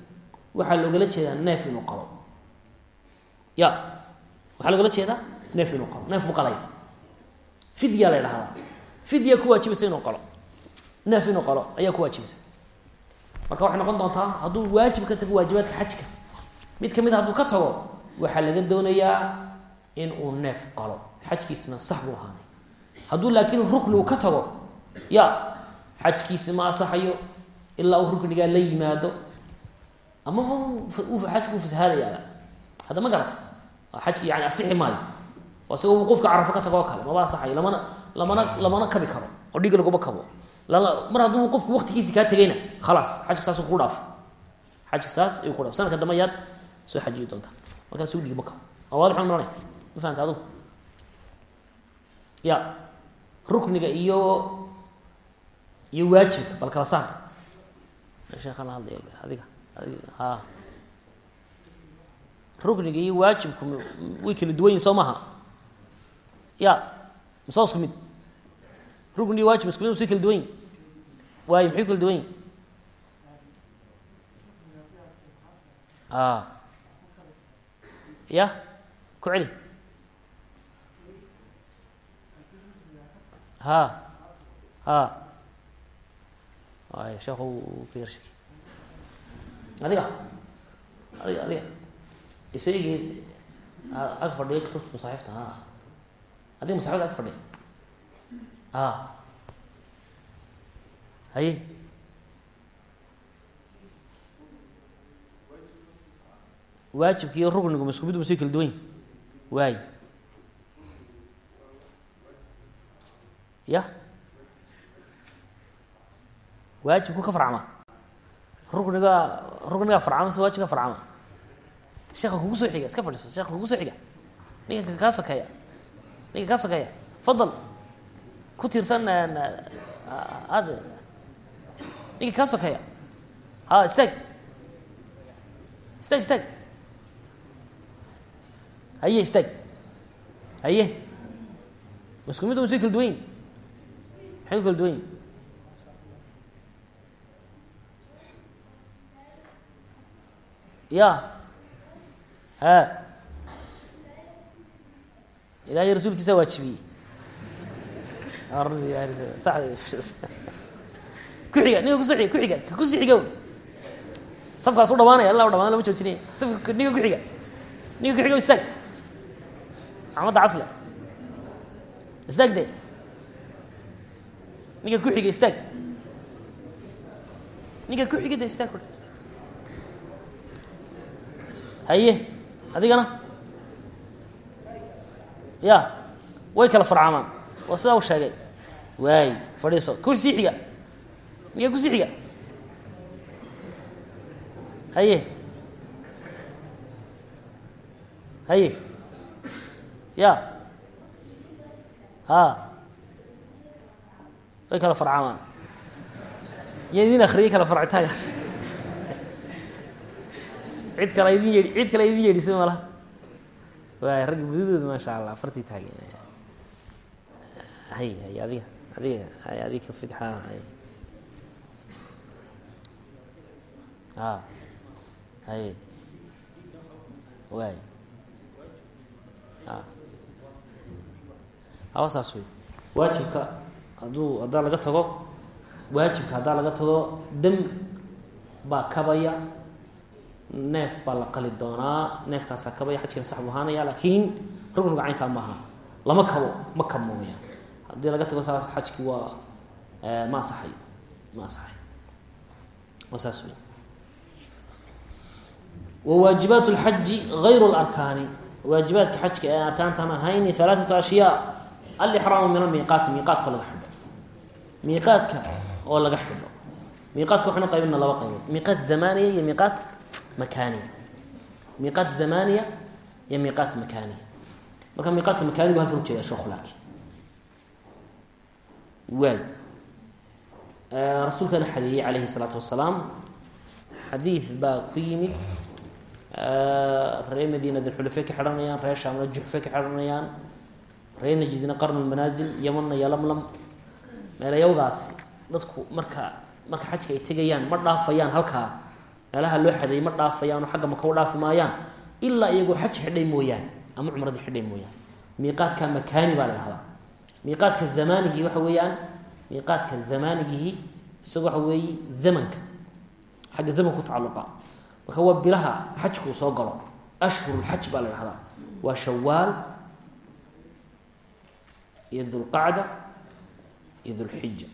Waxaa loogala jeedaa neef inuu qalo ya waxaa loogala jeedaa? Neef inuu qalo neef buu fidya la ydhahdaa fidya ku waajibaysa inuu qalo. Neef inuu qalo ayaa ku waajibaysa marka waxay noqon doontaa hadduu waajib ka tago waajibaadka xajka mid ka mid a hadduu ka tago waxaa laga doonayaa in uu neef qalo. Xajkiisna sax buu ahaanay hadduu laakiin rukni uu ka tago ya xajkiisi ma asaxayo ilaa uu ruknigaa la yimaado. Amaba xajku fasahaadayaaba hadda ma garata xajki yani asixi maayo. Isagoo qofka carafo ka tago kale maba asaxayo lamana lamana lamana kabi karo oo dhiig laguma kabo. Mar hadduu qofku waktigiisi kaa tegayna khalaas xajka saas ku dhaafay xajka saas ayuu ku dhaafay sanadka dambe ayaad soo xajiyi doontaa. Markaasuu dhiig ma kabo. Waa waadix maranay ma fahamta adugu ya rukniga iyo iyo waajibka bal kala saar. Sheekha la hadlay adiga ha. Rukniga iyo waajibku way kala duwan yihiin soo maha. Ya masa isku mid rukni iyo waajib isku mid si kala duwan yihiin waayo maxay kala duwan yihiin a ya ku celi ha. Ha. Ay sheekh ka yar shaki adiga adiga. Adiga isaygii ag fadhiya kutubta masaaxifta ha. Adiga masaxifta ag fadhiya a haye. Waajibki iyo ruknigu ma isku mid ma si kala duwan yi waay ya. Waajibku ka farcama. Rukniga ruknigaa farcama mise waajibka farcama. Sheeka kugu soo xiga iska fadhiiso sheeka kugu soo xiga. Ninka kaa sokeeya ninka kaa sokeeya fadal. Ku tiirsan ad ninka kaa sokeeya ha istaag istaag istaag haye istaag haye. Isku mid masi kala duwan yin maxay ku kala duwan yin ya ha. Ilahay rasuulkiisa waajibiyey kuxiga ninka ku soo xiga kuxiga ka kusi xiga safkaas u dhawaanaya alla u dhamaan lama joojinaya safka ninka kuxiga ninka kuxiga istaag. Ninka kuxiga de istaag haye adigana? Ya way kala farcaamaan. Waa sidaa u sheegay. Waay fadhiiso. Kusii xiga. Ninka ku sii xiga? Haye. Haye. Ya. Ha way kala farcaamaan ya idin akriyay kala farcitaankaas cid kale idin yeedhi cid kale idin yeedhisa malaha waay ragga budadooda maasha allah afartii taage hay hay adiga adiga hay adiga fidxa hay. A hay. Waay. A hawa saas wey. Waajibka hadduu haddaa laga tago waajibka haddaa laga tago dam baa kabaya neef baa la qali doonaa neefkaasaa kabaya xajkina sax bu ahaanaya laakiin rugnuga caynkaa maaha lama kabo ma kabmooya haddii laga tago saas xajki waa ma asaxayo ma asaxayo waa saas wey wawaajibaat اlxaji غayru اlarkaani waajibaadka xajka ee arkaantaan ahayn alaaثatu ashyaa alixraamu min almiiqaati miiqaatka oo laga xidho miiqaadka oo laga xidho miiqaadka waxaynu qaybina laba qaybood miiqaat zamaniya iyo miiqaat makaniya miiqaat zamaniya iyo miiqaat makaniya marka miiqaadka makanigu halkan ujeeda sheekhu laakiin. Waay rasuulkana xadeeyey calayhi الsalaatu wasalaam. Xadiid baa ku yimid. Reer madiina dilxulafey ka xidhanayaan reer shaamna juxfe ka xidhanayaan reer najdina qarnu lmanaasil yamanna yolamlam meelayawgaasi dadku marka marka xajka ay tegayaan ma dhaafayaan halkaa meelaha loo xadeeyey ma dhaafayaan oo xagga maka u dhaafi maayaan ilaa iyagoo xaj xidhay mooyaane ama cumradii xidhay mooyaane miiqaadka makaani baa la dhahdaa miiqaadka zamaanigii waxa weeyaan miiqaadka zamaanigihi isaga waxa weeye zamanka xagga zamanka ku tacaluqa marka waa bilaha xajka soo galo ashhurulxaj baa la dhahdaa waa shawaal iyo dulqacda iyo dulxija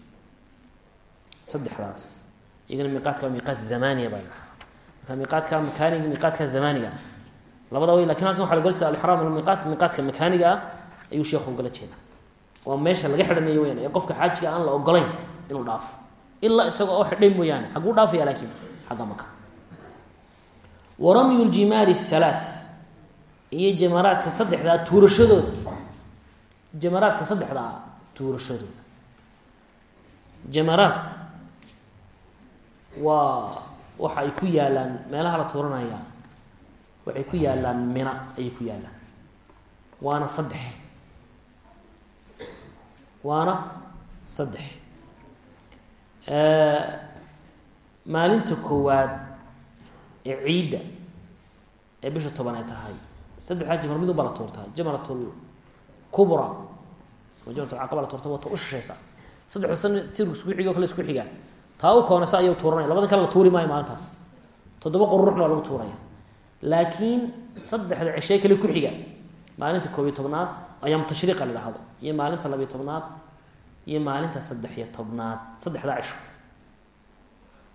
saddexdaas iyagana miiqaadka waa miiqaat zamaniya baa marka miiqaadka makaaniga miiqaadka zamaniga ah labada way laakiin halkan waxa la gala jeeda alixraam almiiqaat miiqaadka makaaniga ah ayuu sheekhu ugala jeeda waa meesha laga xidhanayo weyaan ee qofka xaajiga aan la ogolayn inuu dhaafo ilaa isaga oo xidhay mooyaane xaguu dhaafaya laakiin xagga maka wa ramyu ljimaari halaath iyo jamaraadka saddexdaa tuurashadooda. Jamaraadka saddexdaa tuurashadooda jamaraadku waa waxa ay ku yaalaan meelaha la tuuranaya waxay ku yaalaan mina ayay ku yaalaan. Waana saddex. Waana saddex. Maalinta koowaad ee ciidda ee bisha toban ay tahay saddexdaa jamar midun baa la tuurtaa. Jamratul kubra. Oo jamratulcaqaba la tuurta waa ta u shishaysa saddexdu san tirku isku xigo kale isku xigaa taa u koonaysa ayuu tuuranaya labada kale tuuri maayo maalintaas. Toddoba qururuxna waa lagu tuuraya. Laakiin saddexda ceshee kale ku xiga. Maalinta koob iyo tobnaad ayaam tashriiqa la dhahdo iyo maalinta labiyo tobnaad. Iyo maalinta saddex-iyo tobnaad. Saddexdaa cisho.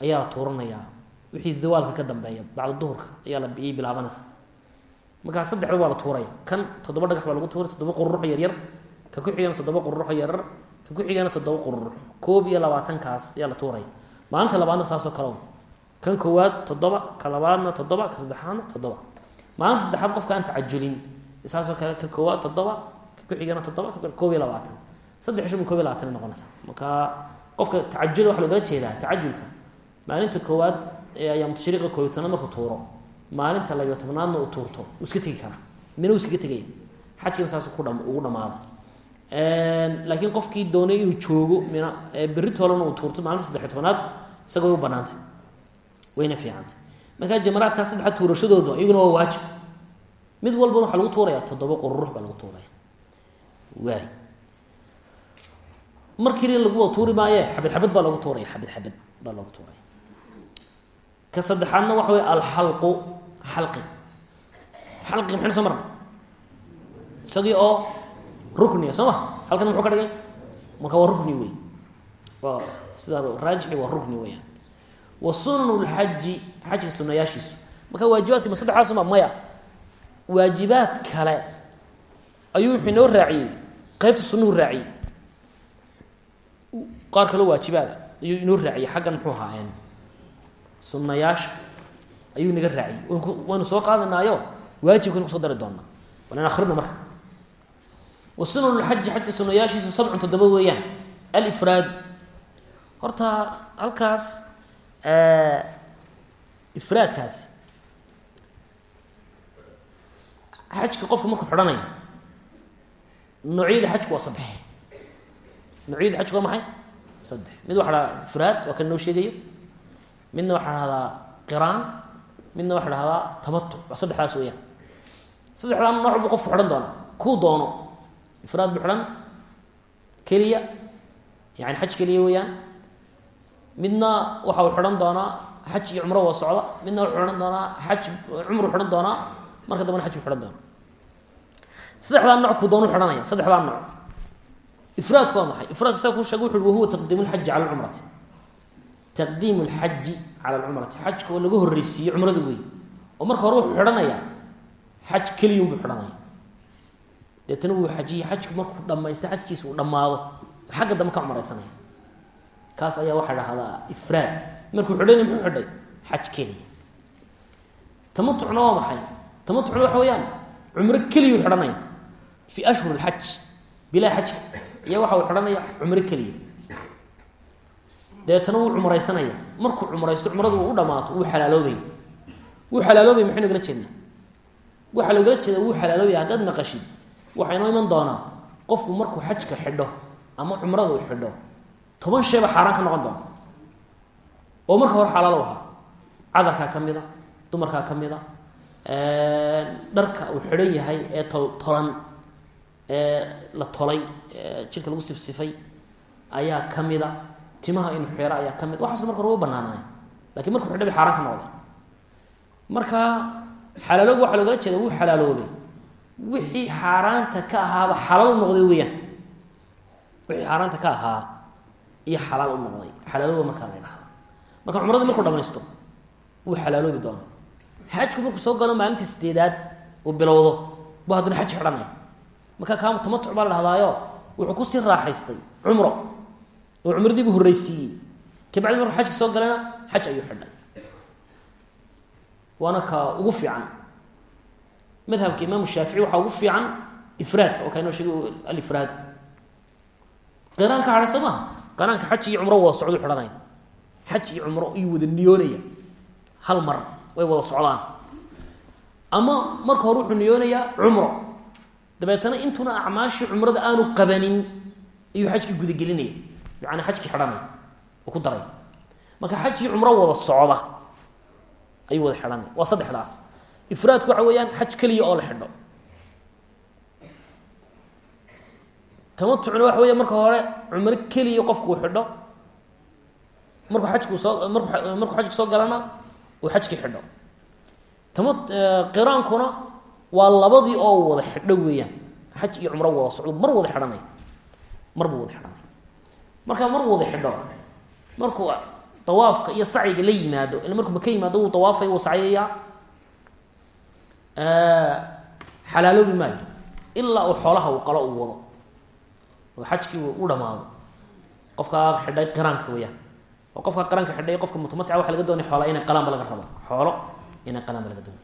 Ayaa la tuuranayaa. Wixii zawaalka ka dambeeya bacda duhurka ayaa la iyay bilaabanaysa. Markaa saddexda waa la tuuraya. Kan toddoba dhagax baa lagu tuuray toddoba qururuxo yaryar ka ku xigana toddoba qururuxo yaryar ka ku xigana toddoba qururux koob iyo labaatankaas ayaa la tuuraya maalinta labaadna saasoo kale kan koowaad toddoba ka labaadna toddoba ka saddexaadna toddoba. Maalinta saddexaad qofka aan tacajulin saasoo kale ka koowaad toddoba ka ku xigana toddoba koob iyo labaatan. Saddex isho koob iyo labaatan noqonaysa marka qofka tacajul waxa logala jeedaa tacajulka. Maalinta koowaad ayaa mutashriiqa koob iyo tobnaad markuu tuuro maalinta labiyo tobnaadna uu tuurto. Uu iska tegi karaa. Mina uu iskaga tegaya xajkina saas ugu dhamaaday laakiin qofkii doonay inuu joogo mina berri uu tuurto maalinta saddexiyo tobnaad isaga way u banaantay wayna fiicantay markaa jamaraadkaa saddexaad tuurashadoodu iyaguna waa waajib. Mid walbana waxaa lagu tuuraya toddoba qururux baa lagu tuuraya. Waay markiina lagu wada tuuri maaye xabad xabad baa lagu tuuraya xabad xabad baa lagu tuuraya. Ka saddexaadna waxa wey alxalqu xalqi. Xalqi maxaynu soo marnay? Isagii oo rukniya soo ma? Halkan muxuu ka dhigay? Marka waa rukni wey waa sida raajixi waa rukni weyaan wa sunanu lxaji xajka sunayaashiisu marka waajibaadki ma saddexaasuma maya. Waajibaad kale ayuu wuxuu inoo qeybta sunuhu raaciyey. Qaar kaloo waajibaada ayuu inoo raaciyey. Xaggan muxuu ahaayeen? Sunayaasha ayuu inaga raaciyey. Waynu soo qaadanaayo waajibkaynu ku soo dari doonaa walan akrina marka wa sunan lxaji xajka sunayaashiisu sabcun toddoba weeyaan. Alifraadu horta halkaas ifraadkaasi xajka qofka markuu xidhanayo noocyada xajku waa saddex. Noocyada xajku waa maxay? Saddex. Mid waxa dhahdaa ifraad waa kan noo sheegayo. Midna waxaa dhahdaa qiraan. Midna waxaa dhahdaa tamatuc waa saddexdaas weeyaan. Saddexdaa nooc buu qofku xidhan doona kuu doono ifraad buu xidhan keliya yani xaj keliya weeyaan midna waxa uu xidhan doonaa xaj iyo cumro waa socda midna wuxuu xidhan doonaa xaj cumru xidhan doonaa marka dambana xaj bu xidhan doona saddexdaa nooc kuu doonu xidhanaya saddexdaa nooc ifraadku waa maxay ifraad isaga kuu sheegay wuxu uhi wahuwa taqdiimu lxaji cala alcumrati taqdiimu lxaji cala alcumrati xajka oo laga horreysiiyo cumrada wey oo buu deetana wuu xajiya xajku markuu dhamaysta xajkiisa uu dhammaado. Xagga dambe ka cumraysanaya kaas ayaa waxaa dhahdaa ifraad. Markuu xidhanay muxuu xidhay. Xaj keliya tamatucna waa maxay? Tamatucna waxa weeyaan cumro keliyuu xidhanaya. Fi ashhur lxaj bilaa xajka. Iyo waxa uu xidhanaya cumro keliya. Dabeetana wuu cumraysanaya. Markuu cumraysto cumradu u dhamaato wuu xalaaloobaya wuu xalaaloobaya maxaynu gala jeednaa? Waxaa loogala jeeda wuu xalaaloobaya haddaad maqashid waxaa inoo iman doonaa qofku markuu xajka xidho ama cumrada uu xidho toban sheeba xaaraan ka noqon doona. Oo marka hore xalaalo ahaa. Cadarkaa ka mid dumarkaa ka mid a dharka uu xidhan yahay ee tol tolan ee la tolay jirka lagu sifsifay ayaa ka mid timaha inuu xeero ayaa ka mid waxaaso marka hore u banaanaay laakiin markuu xidhay bay xaaraan ka noqday marka xalaalooga waxaa loogala jeeda wuu xalaaloobay wixii xaaraanta ka ahaaba xalaal u noqday weeyaan. Wixii xaaraanta ka ahaa iyo xalaal u noqday. Xalaalooba markaa la ydhahda marka cumradii markuu dhamaysto wuu xalaaloobi doona xajku markuu soo galo maalintii sideedaad uu bilowdo. Bu haddana xaj xidhanaya. Marka kaa tamatuc baa la dhahdaayo wuxuu ku sii raaxaystay cumro. Oo cumradiibu horreysiiyey kabacdi markuu xajka soo galana xaj ayuu xidhay. Waana ka ugu fiican madhabka imaamu shaafici waxaa ugu fiican ifraadka oo kaa inoo sheegay alifraad. Qiraanka hadhay soo maha qiraanka xaj iyo cumro wada socdu xidhanaya. Xaj iyo cumro iyuu wada niyoonaya. Hal mar way wada socdaan. Ama marka hore wuxuu niyoonayaa cumro. Dabeetana intuna acmaashii cumrada aanu qabanin ayuu xajkii gudagelinaya. Yaani xajkii xidhanaya oo ku daray. Marka xaj iyo cumro wada socda ayuu wada xidhanaya. Waa saddexdaas ifraadku waxa weeyaan xaj keliya oo la xidho. Tamatucna waxa weya marka hore cumro keliya qofku uu xidho. Markuu xajku soo marku markuu xajku soo galana uu xajkii xidho. Tama qiraankuna waa labadii oo wada xidho weeyaan. Xaj iyo cumro wada socdo mar wada xidhanay. Mar buu wada xidhanay. Markaa mar wada xidho markuu dawaafka iyo sacyiga la yimaado ila markuu maka yimaado wuu dawaafay wuu sacyayaa xalaaloobi maayo. Ilaa uu xoolaha uu qalo uu wado. Oo xajkii u dhamaado. Qofkaa xidhay qiraanka weyaan oo qofka qiraanka xidhay qofka mutamatica waxa laga doonay xoola inay qalaanba laga rabo. Xoolo inay qalaanba laga doonay.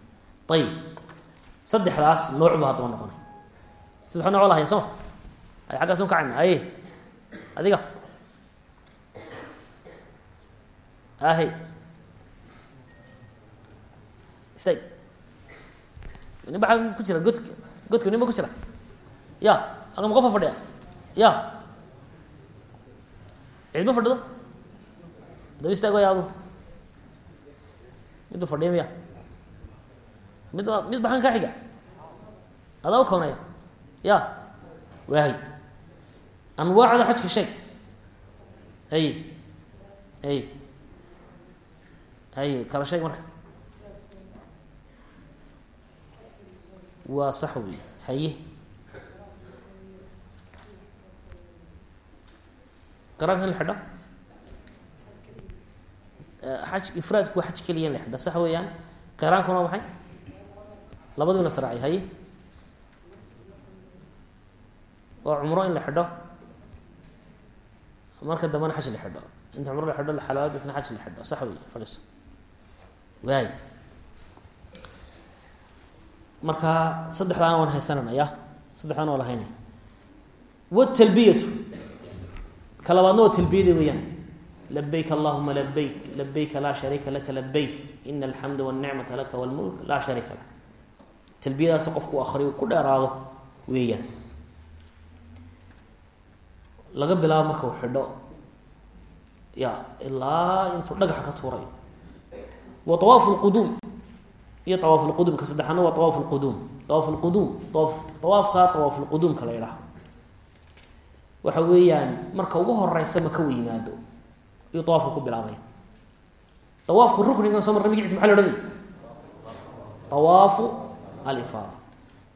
Ayib saddexdaas nooc buu haddaba noqonay. Saddex nooc lahaya soo? Ay xaggaas un kacayna. Aye adiga. Ahe istag nin ba ku jira godka godka nin ba ku jira. Ya ama qofa fadhiya ya. Cid ma fadhido daba istaag way adu mid ba fadhiya miya mid mid kaa xiga adaa u kownaya ya. Waahay anwaacda xajka sheeg hay hay hay kala sheeg marka waa sax wey haye. Qaraanka in la xidho xaj ifraadku waa xaj keliya in la xidho. Sax weeyaan. Qiraankuna waa maxay? Labaduu la sraacay haye. Waa cumro in la xidho. Marka dambena xaj la xidho. Inta cumro la xidho xalaaladetna xaj la xidho. Sax wey fadhiiso waay marka saddexdaana waan haysanana ya saddexdaana waa la haynaya wtalbiyatu ka labaadna waa talbiyada weeyaan. Labayk allahuma labayk labayka laa shariika laka labayk ina alxamda wاlnicmata laka wاlmulk laa shariika lak talbiyadaas qofku u akriyo ku dheeraado weeyaan. Laga bilaabo marka xidho ya ilaa intuu dhagaxa ka tuurayo wa awaafu lquduum iyo awaaf lqudum ka saddexaadna waa awaaf lquduum awaaf lquduum awaafka awaaf lquduumka la idhaahdo waxa weeyaan marka ugu horeysa maka u yimaado. Iyuu awaafka ku bilaabaya awaafka ruknigan soo marna magiciisa maxa la odhanay awaafu alifaada.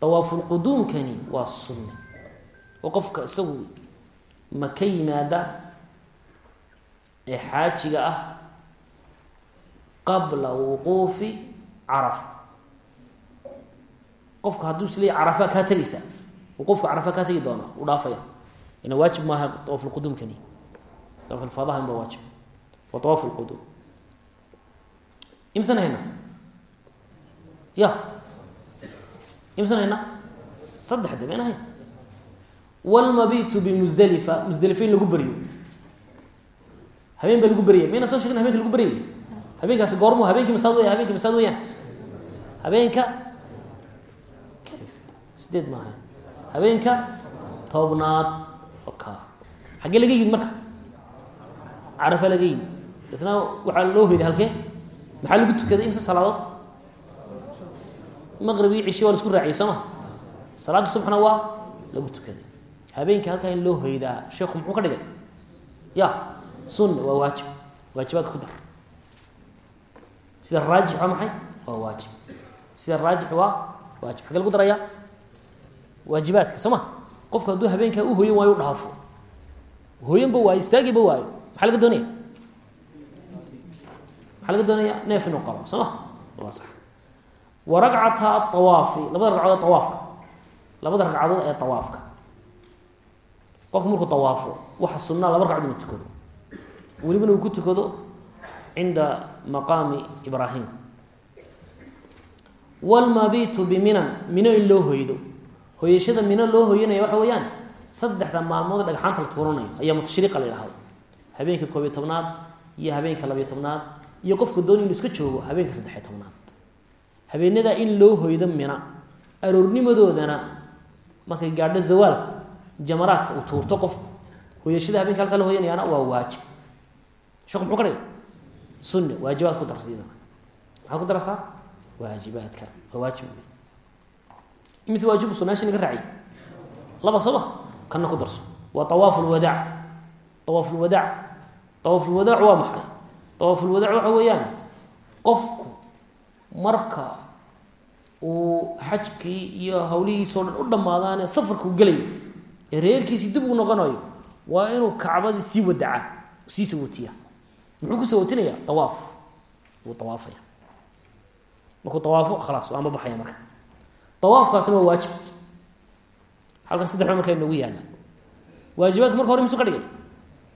Awaafu lquduumkani waa sunne oo qofka isagu maka yimaada ee xaajiga ah qabla wuquufi carafa. Qofka hadduu is leeya carafa kaa tegaysaa wuquufka carafa kaa tegi doona u dhaafaya. Ina waajib maaha awaaf lquduumkani awaaf ifaadaha in ba waajib. Waa awaaf lquduum imsan hayna? Ya. Imsan hayna? Saddex de mayna hayn wlmabitu bimusdalifa musdalifa in lagu beryo habeen baa lagu beryay mayna soo sheegin habenka lagu beryay habeenkaasi goormu habeenkii masaad weya habenki masaad weyaan habeenka? Sideed maaha. Habeenka? Tobnaad. Xaggee laga yimid marka? Carafa laga yimid. Deetna waxaa loo hoyday halkee? Maxaa lagu tukaday imse salaadood? Maqrib iyo cishe waa la isku raaciyey soo ma? Salaadda subxna waa lagu tukaday. Habeenkii halkaa in loo hoydaa sheekhu muxuu ka dhigay? Ya sunna waa waajib. Waajibaad ku dar. Sida raajix waa maxay? Waa waajib sida raajix waa waajib xagee lagu daraya waajibaadka soo ma? Qofku hadduu habeenkaa u hoyan waayo u dhaafo. Hooyanba waayo istaagiba waayo. Maxaa laga doonaya? Maxaa laga doonaya? Neef inuu qabo soo ma? Waa sax. Wa ragcata awaafi labada ragcadood awaafka labada ragcadood ee awaafka qofku markuu awaafo waxa sunnaa laba ragcad inuu tukado. Welibana uu ku tukado cinda maqaami ibraahim wlmabitu biminan mino in loo hoydo. Hoyashada mino loo hoyanaya waxa weeyaan saddexda maalmood dhagxaanta la tuuranayo ayaa mutashriqa la yidhahdo habeenka koobiyo tobnaad iyo habeenka labiyo tobnaad iyo qofka dooni inuu iska joogo habeenka saddexiyo tobnaad. Habeenadaa in loo hoydo mina aroornimadoodana markay gaadho zawaalka jamaraadka uu tuurto qofku hoyashada habeenka halkaa la hoyanayaana waa waajib. Sheekhu muxuu ka dhigay? Sunne waajibaad ku darsa iyadana ku daraysaa waajibaadka. Waa waajib. Wey imise waajibku sunaasha naga raaciy laba sooma kana ku darso. Waa awaafu lwadaac awaaf lwadaac awaaf lwadaac waa maxay? Awaaf lwadaac waxa weeyaan qofku marka uu xajkii iyo hawlihiisao dhan u dhammaadaane safarkuu gelayo ee reerkiisii dib uu noqonayo waa inuu kacbadii sii wadaca sii sawatiya muxuu ku sawatinaya awaaf wuu awaafaya markuu awaafo khalaas waa amabaxaya marka. Awaafkaasina waa waajib. Halkan saddex ba markaa inoogu yaalla. Waajibaadka marka hore misuu ka dhigay?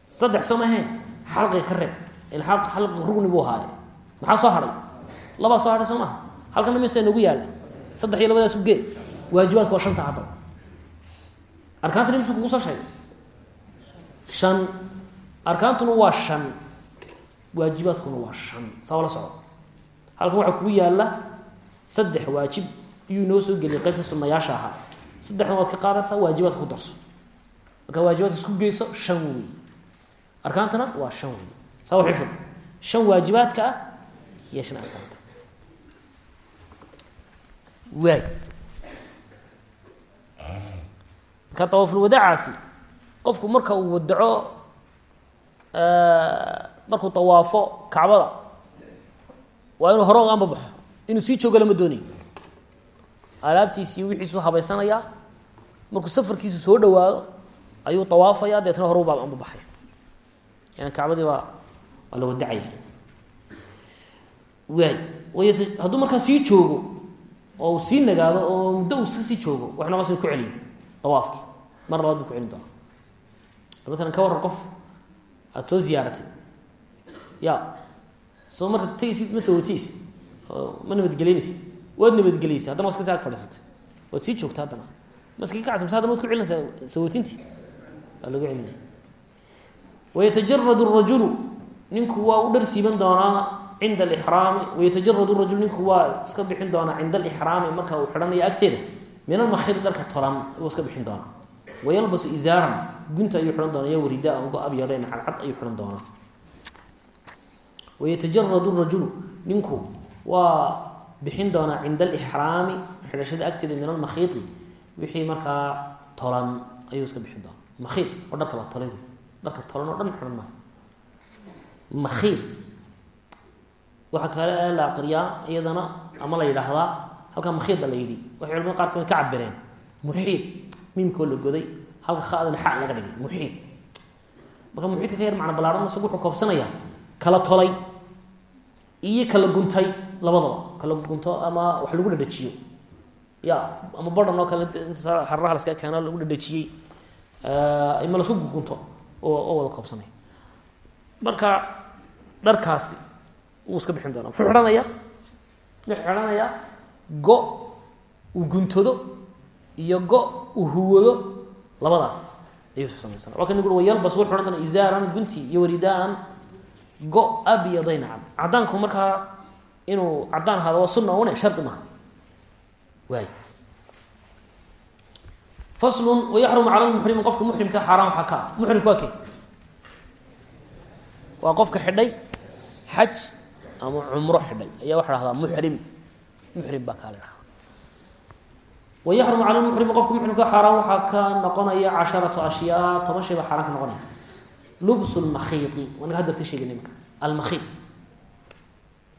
Saddex soo maheen xalqiga ka reeb il xalqiga rugni buu ahaaye maxaa soo hadhay labaa soo hadhay soo maha halkana misa inoogu yaalla. Saddex iyo labadaas ugee waajibaadku waa shanta hadda arkaantani misuu kugu soo sheegay? Shan. Arkaantuna waa shan. Waajibaadkuna waa shan. Saa wala soco halkan waxaa kugu yaalla saddex waajib iyuu inoo soo geliyay qaybta sunayaasha ahaa. Saddexdan waad ka qaadaysaa waajibaadka ku darso. Markaa waajibaadka isku geyso shan wey arkaantana waa shan wey saa xifid shan waajibaadka ah iyo shan arkaanta. Waay. Ka tawaafulwadaacaasi qofku marka uu wadaco markuu tawaafo kacbada waa inuu hore ogaanba baxo. Inuu sii joogo lama doonayo alaabtiisi iyo wixiisuu habaysanayaa. Markuu safarkiisu soo dhawaado ayuu tawaafaya deetna hore ubaa anba baxaya yan kacbadii baa waa la wadacaya waay way hadduu markaa sii joogo oo uu sii nagaado oo muddo uu iska sii joogo wax noqos ku celiyo dawaafkii mar labaad buu ku celin doonaa. Matalan ka warran qof aada soo ziyaaratay ya soo marka tegaysid ma sawataysid oo ma nabadgeleynaysid waad nabadgelaysay haddana waa iska saag fadhiisatay. Waad sii joogta haddana. Ma iskaga kacsa mase hadana waad ku celinaysaa sawatintii waa lagu celinaya wayatajarad rajulu ninku waa u dhar siiban doonaa cinda alixraami wayatajarad rajulu ninku waa iska bixin doonaa cinda alixraami marka uu xidhanayo agteeda min almakhiri dharka tolan wuu iska bixin doonaa. Wayalbasu izaaran gunta ayuu xidhan doonaa iyo waridaa uga abyadeen cadcad ayuu xidhan doonaa wayatajaradu rajulu ninku waa bixin doonaa cinda alixraami xidhashada agteeda min almakhiidi wixii markaa tolan ayuu iska bixin doonaa makhiid oo dharka la tolay dharka tolan oo dhan xidhan maayo makhiid waxaa kale la aqriyaa iyadana ama la yidhaahdaa halkaa makhiida la yidhi waxay culamada qaar ka mid ka cabireen muxiid miimkoo la goday halka khadana xa laga dhigay muxiid marka kala tolay iyo kala guntay labadaba. Kala gunto ama wax lagu dhadhajiyo. Ya ama badhan oo kale xararaha laska keeno lagu dhadhajiyey ima lasku gunto oo wada koobsanaya marka dharkaasi wuu iska bixin doonaa. Muxuu xidhanayaa wuxuu xidhanayaa go uu guntado iyo go uu huwado labadaas. Ayuu samaysana waa kan gu wayalbas wuxu odhan doona izaaran gunti iyo waridaan go abyadayn cad caddaanku markaa inuu caddaan ahaado waa sunna une shardi maha waay. Faslun wayaxrumu cala lmuxrimi qofka muxrimka xaaraan waxaa ka ah. Muxrimka waa kee? Waa qofka xidhay xaj ama cumro xidhay. Ayaa waxa dhahdaa muxrim muxrim baa kaa la dhahdaa wayaxrumu cala lmuxrimi qofka muxrimka ka noqonaya casharatu ashyaa toban shay baa xaaraan ka noqonaya lubsu lmakhiidi waa naga hadarti sheegay nimanka almakhiid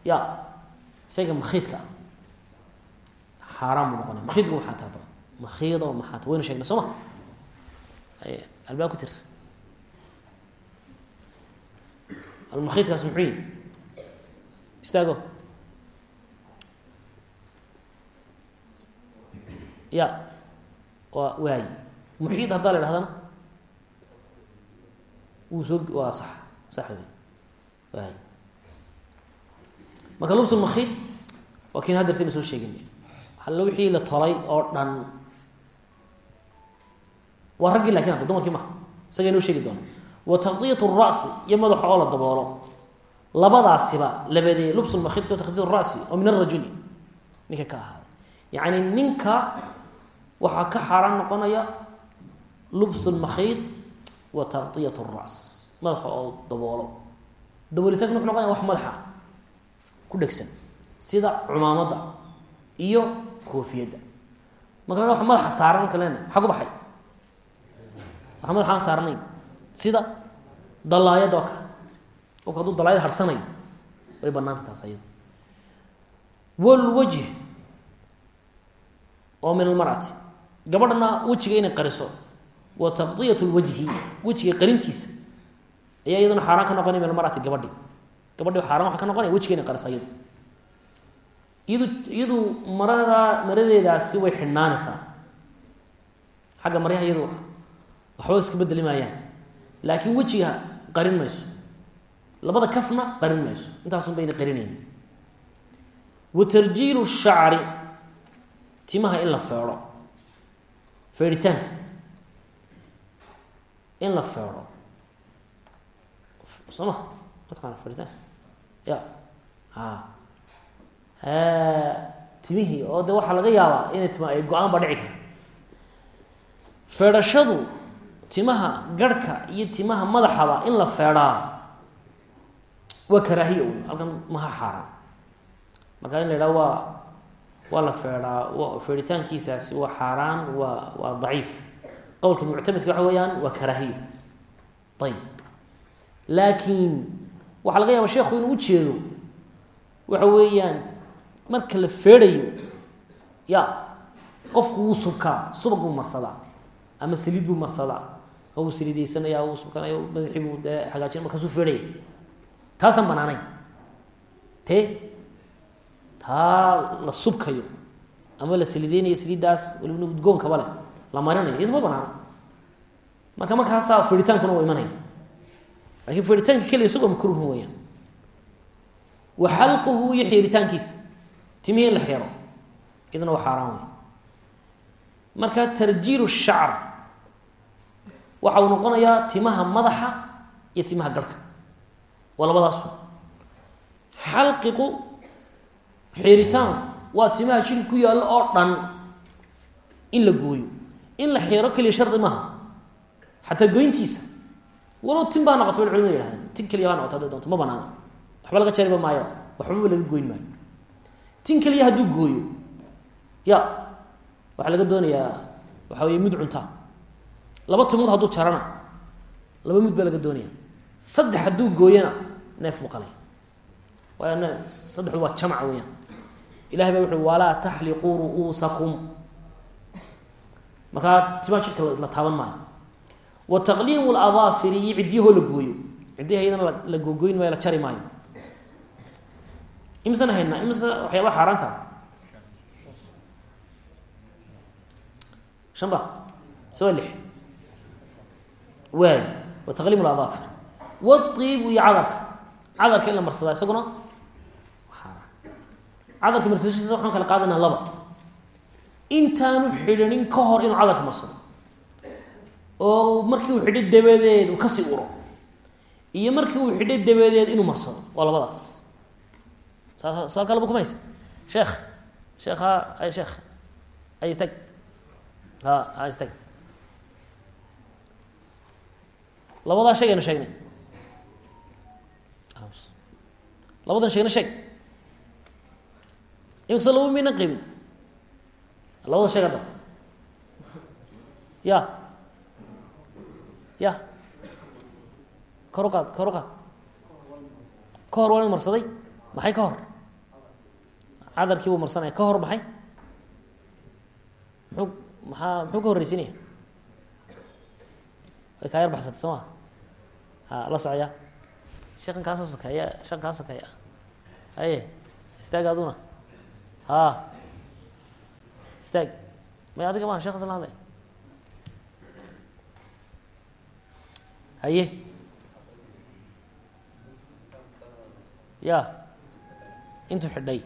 ya shayga makhiidka ah xaaraan buu noqonaya makhiidku maxaa taaba makhiido maxaa ta waynu sheegnay soo ma albaab ku tirsan almakhiidkaas muxuu yihi istaago ya waa waa sax sax wey marka lubsulmakhiid waa kiin hadartay ba soo sheegin. Hallo wixii la tolay oo dhan. Waa raggii laakiin hadda dumarkii maha isaga inoo sheegi doona wa taqdiyat ra'si iyo madaxa oo la daboolo. Labadaasiba labadee lubsulmakhiidka taqdiyat ra'si oo min arajuli ninka ka ahaaday yacni ninka waxaa ka xaaraan noqonaya lubsulmakhiid wa taqdiyat ras madaxa oo daboolo. Daboolitaanka wuxu noqonaya wax madaxa ku dhegsan sida cumaamadda iyo koofiyadda marka wax madaxa saaran marka lena maxaa ku baxay? Wax madaxa aan saarnayn. Sida dalaayad oo kale. Qofka hadduu dalaayad harsanayo way banaanta taas ayada walwajh oo min almarati. Gabadhana wejiga inay qariso wa taqdiyat lwajhi wejiga qarintiisa. Ayaa iyaduna xaaraan ka noqonaya min almarati gabadhi. Gabadhi xaaraan waxa ka noqonaya wejiga inay qariso iyadu. Iyadu iyadu maradaa maradeedaasi way xidhnaanaysaa xagga maryaha iyadu waxba iska bedeli maayaan. Laakiin wejiga qarin mayso. Labada kafna qarin mayso. Intaasun bayna qarinayn. Wa tarjiilu shacri timaha in la feedho feedhitaanka in la feedho soo ma mataqana feedhitaanka ya a timihii oo de waxaa laga yaabaa inay tima ay go'aan baa dhici kara feedhashadu timaha garhka iyo timaha madaxaba in la feedhaa waa karaahiya un halkan maha xaaraan marka in la yidhaha waa waa la feedhaa feedhitaankiisaasi waa xaaraan waa waa daciif qowlka muctamedka waxa weeyaan waa karaahiyo ayib laakiin waxaa laga yaaba sheekhu inuu ujeedo waxa weeyaan marka la feedhayo ya qofku wuu subkaa subag buu marsadaa ama saliid buu marsadaa wuu saliideysanaya wuu subkanaya madaxii buu dee hagaajina markaasuu feedhaya taasaan banaanayn. Te taa la subkayo ama la saliideynayo saliiddaas walibna udgoonkaba leh la marinayo isma banaana marka markaasaa feedhitaankuna waa imanaya laakiin feedhitaanka keliya isagoo makruuha weyaan wa xalquhu iyo in la xeero idna waa xaaraan wey marka tarjiilu shacr. Waxa uu noqonayaa timaha madaxa iyo timaha garhka waa labadaasu xalqiqu xiiritaanku waa timaha jiri ku yaallo oo dhan in la gooyo in la xeero keliya shardi maaha. Xataa goyntiisa. Walow tin baa noqota bay culimadu yihahdeen tin keliya baa noqota haday doonto ma banaana waxba laga jariba maayo. Waxbaba laga goyn maayo. Tin keliya hadduu gooyo. Ya waxaa laga doonayaa waxa wey mud cuntaa laba timood hadduu jarana laba mud baa laga doonaya saddex hadduu gooyana neef buu qalay. Waayo ne saddexdu waa jamac weyaan ilahay baa wuxui walaa taxliquu ru'uusakum markaa timaa jidhka la taaban maayo. Wa taqliimu ladaafiri iyo la gooyo. Cidyaha la googoyn maayo la jari maayo. Imisana haynaa imise waxyaaba xaaraanta. Shan ba lix. Waay. Wa taqliim ladaafir waiibu iyo cadarka. Cadarka in la marsadaa isaguna cadarka marsadashiisa waxaan kala qaadanaa laba intaanu xidhanin ka hor inuu cadarka marsado. Oo markii uu xidhay dabadeed uu ka sii uro. Iyo markii uu xidhay dabadeed inuu marsado. Waa labadaas. Saa saa kalaba kuma hayst sheekh sheekh ha ay sheekh ay istag. Ha ha istag. Labadaa sheeg aynu sheegnay. Labadan sheegna sheeg. Imikasoo laba maynan qaybin labada sheeg hadda ya. Ya. Kor u kor u qaad ka marsaday maxay ka hor cadarkii buu marsanaya ka hor maxay muxuu maxaa muxuu ka horreysinaya way kaa yar soo ma ha la socya sheekan kaasoo sokeeya shan kaa sokeeya haye istaag aduna ha istaag may adiga maa shekh isla hadlay haye ya intuu xidhay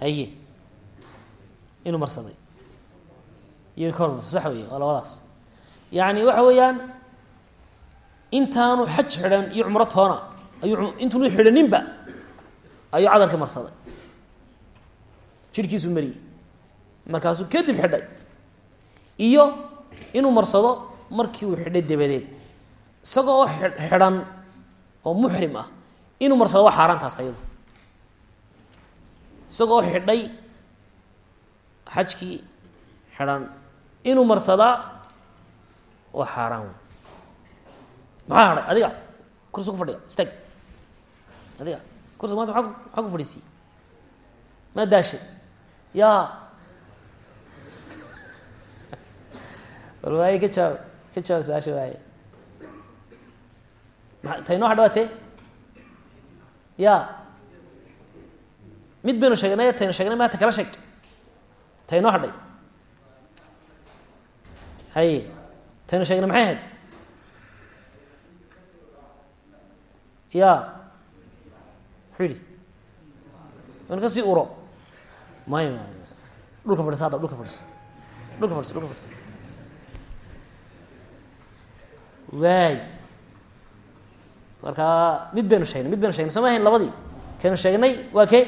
haye inuu marsaday iyo ka hor sax wey waa labadaas yacni waxa weeyaan intaanu xaj xidhan iyo cumro toona ayuu intuunu xidhaninba ayuu cadarka marsaday jidhkiisu mariyey markaasuu kadib xidhay. Iyo inuu marsado markii uu xidhay dabadeed. Isagoo oo xidhan oo muxrim ah inuu marsado waa xaaraantaas ayado isagoo xidhay xajkii xidhan inuu marsadaa waa xaaraan wey maxaa hadhay adiga kursi ku fadhiga. Istag adiga kursi maanta maa maxaa ku fadhiisiye maa daashay. Ya bal waaye ka jawaab ka jawaab su'aasha waaye ma taynoo hadhawaatee ya. Mid baynu sheegnay taynu sheegnay maanta kala sheeg taynoo hadhay haye taynu sheegnay maxay ahayd ya. Muxuu yihi in ka sii uro may dhulka fadhisa hadda dhulka fadhiso dhulka fadhiso dhulka fadhiso waay. Markaa mid baynu sheegnay mid baynu shegnay soo ma ahayn labadii? Kaynu sheegnay waa ke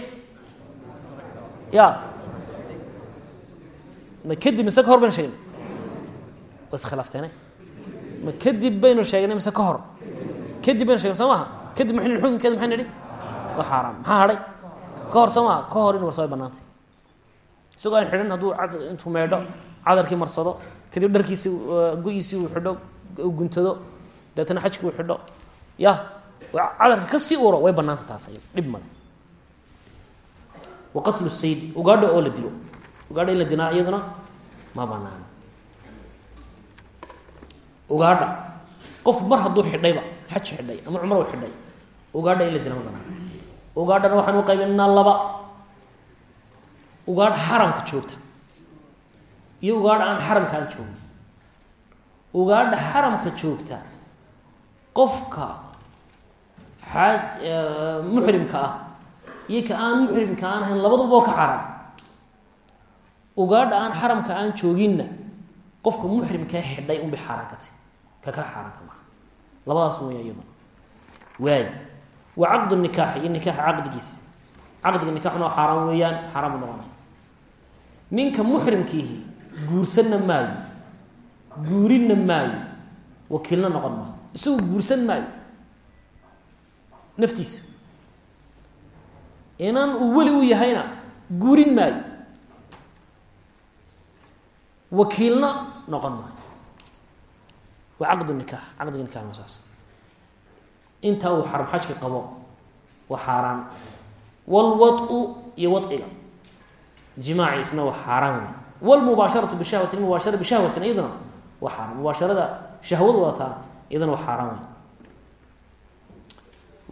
ya. Ma kadib mise ka hor baynu sheegnay? Wa iskhilaafteene ma kadib baynu sheegnay mise ka hor? Kadib baynu sheegnay soo maha kadib maxay nihi xukunkeeda maxay nidhi waa xaaraam maxaa hadhay ka hor soo maha ka hor inu marsado ay banaantay isagoo aan xidhan hadduu intuu meedho cadarkii marsado kadib dharkiisi go-iisii uu xidho guntado dabeetana xajki uu xidho. Ya cadarka ka sii uro way banaanta taas dhib male wa qatlu saydi ugaadha oo la dilo. Ugaadha in la dinaa iyaduna ma banaana ugaadha. Qof mar hadduu xidhayba xaj xidhay ama cumro xidhay ugaadha in la dila ma banaana ugaadhana waxaan u qaybinaa laba. Ugaadh xaramka joogta. Iyo ugaadha aan xaramka aan joogin ugaadha xaramka joogta qofka xaaj muxrimka ah iyo ka aan muxrimka aan ahayn labaduba oo ka xaaraan ugaadha aan xaramka aan jooginna qofka muxrimkaa xidhay unbay xaaraan ka ka kala xaaraanka maha labadaas mooya iyaduna. Waay wa caqdu nikaaxi iyo nikaaxa caqdigiisa caqdiga nikaxuna xaaraan weeyaan xaaraan buu noqonaya. Ninka muxrimkiihi guursanna maayo guurinna maayo. Wakiilna noqon maayo isagu guursan maayo. Naftiisa. Inaan uu weli u yahayna guurin maayo. Wakiilna noqon maayo. Waa caqdu nikaax. Caqdiga nikaxna waa saas. Uu xaram xajka qabo waa xaaraan. Wlwau iyo waciga jimaaci isna waa xaaraan. Wey wlmubaasharatu bishahwati mubaashara bishahwatin iyaduna waa xaaraan mubaasharada shahwad wadataa iyaduna waa xaaraan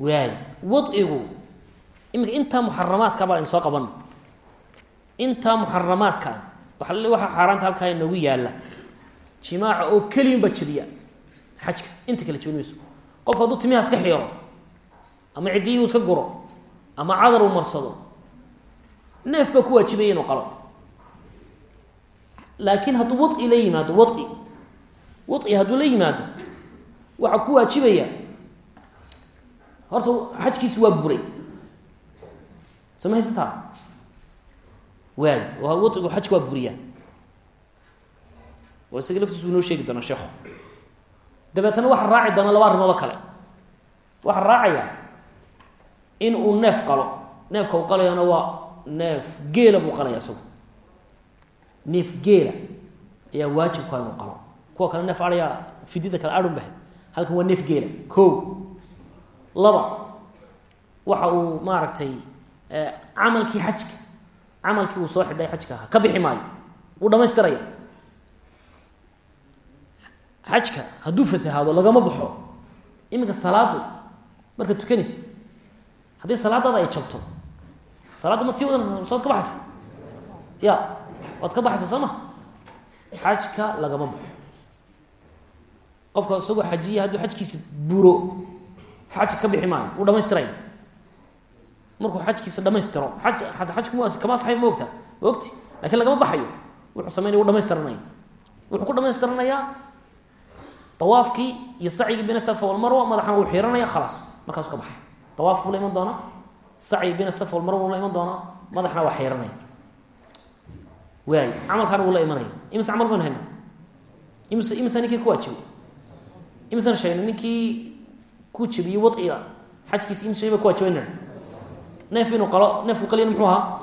wey waay. Waigu imika intaa muxaramaadka baa aynu soo qabano intaa muxaramaadka waa waxaa xaaraanta halkaa inoogu yaalla. Jimaaca oo keliyanba jabiya xajka inta kale jabin mayso qofku hadduu timihaas ka xiiro ama ciddiyihii iska guro ama cadar uu marsado neef baa ku waajibaya inuu qalo. Laakiin hadduu wai hadduu la yimaado waxaa ku waajibaya horta xajkiisi waa buray. Soo ma haysataa? Waay waigu xajka waa buriyaa oo isaga laftiisu inoo sheegi doonaa sheekhu dabeetana waxaa raaci doona laba arrimoodo kale. Waxaa raacaya in uu neef qalo. Neefka uu qalayana waa neef geela buu qalaya isagu neef geela ayaa waajibkaa inuu qalo kuwa kale neef ayaa fidida kale adhun bahay. Halkan waa neef geela. Ko laba. Waxa uu maaragtay camalkii xajka camalkii uu soo xidhay xajka ahaa ka bixi maayo. Wuu dhamaystiraya. Xajka hadduu fasahaado lagama baxo. Iminka salaadu marka tukanaysid. Haddii salaadaada ay jabto salaadda mad sii wadanaysa sood ka baxaysa? Ya waad ka baxaysa soo ma? Xajka lagama baxo qofka isagoo xajiya hadduu xajkiisa buro xajka ka bixi maayo wuu dhamaystiraya markuu xajkiisa dhamaystiro aj hata xajku m kama asaxay ma ogta ma ogti? Lakin lagama baxayo. Wuxuu sameynaya u dhamaystiranaya wuxuu ku dhamaystiranayaa awaafkii iyo sacyigii bina safa walmarwa madaxana wuu xiranaya khalaas. Markaasu ka baxay. Awaaf buu la iman doonaa sacyi bina safa walmarwa wuu la iman doonaa madaxna waa xiranaya. Waay camalkaana wuu la imanaya. Imise camal baynu hayna imise imisa ninkii ku waajibay imisana sheegna ninkii ku jabiyey wadciga xajkiisa imise shay ba ku waajibayna neef inuu qalo neefku qaliyana muxuu ahaa?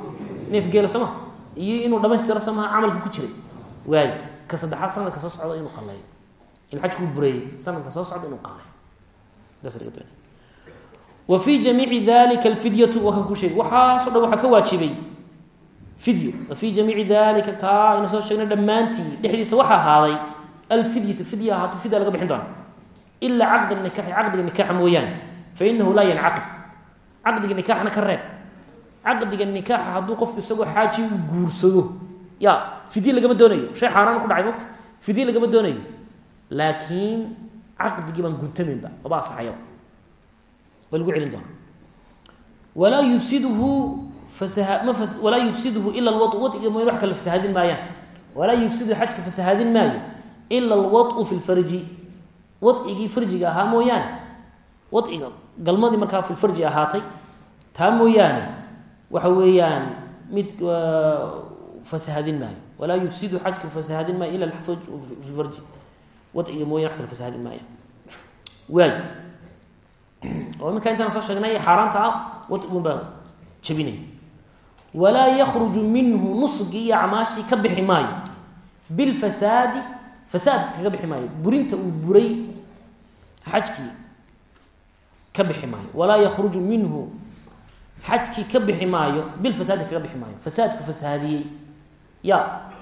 Neef geela soo iyo inuu dhamaystiro soo maha ku jiray. Waay ka saddexaad sanadka soo socda inuu qaleeyo in xajkuu bureeyey sanadka soo socda inuu qaleeyo wa fii jamiici dalika alfidyatu waa kan ku sheegay. Waxaasoo dhan waxaa ka waajibay fidyo. Wa fii jamiici dalika kaa aynu soo sheegnay dhammaantii dhexdiisa waxaa ahaaday alfidyatu fidya ahaato fidya laga bixin doona ilaa caqda nikaxi caqdiga nikaaxa mooyaane fa inahu laa yancaqid caqdiga nikaaxna ka reeb caqdiga nikaaxa hadduu qofku isagoo xaaji u guursado ya fidye lagama doonayo shay xaaraan ku dhacay mogta fidye lagama doonayo laakiin caqdigii baan guntaminba maba asaxayaba waa lagu celin doona walaa yufsiduhu walaa yufsiduhu ila alwau wadiga mooyn wax kale fasahaadin maayaan walaa yufsidu xajka fasahaadin maayo ila alwau fi lfarji wadcigii farjiga ahaa mooyaane. wadciga galmadii markaa filfarji ahaatay taa mooyaane waxa weeyaan mid fasahaadin maayo. walaa yufsidu xajka fasahaadin maayo ila filfarji wadciga mooyane wax kale fasahaadin maaya waay oo iminkaa intaan soo sheegnay xaaraanta ah wadcigun baa jabinaya walaa yakruju minhu nusgii acmaashii ka bixi maayo. bilfasaadi fasaadka kaga bixi maayo. burinta uu buray xajkii ka bixi maayo walaa yakruju minhu xajkii ka bixi maayo bilfasaadi kaga bixi maayo fasaadku fasahaadiyey ya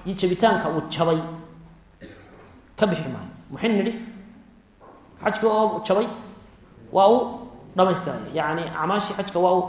iyo jabitaanka uu jabay ka bixi maayo. Maxaynu nidhi? Xajka oo jabay waa uu dhamaystiraya yani acmaashii xajka waa uu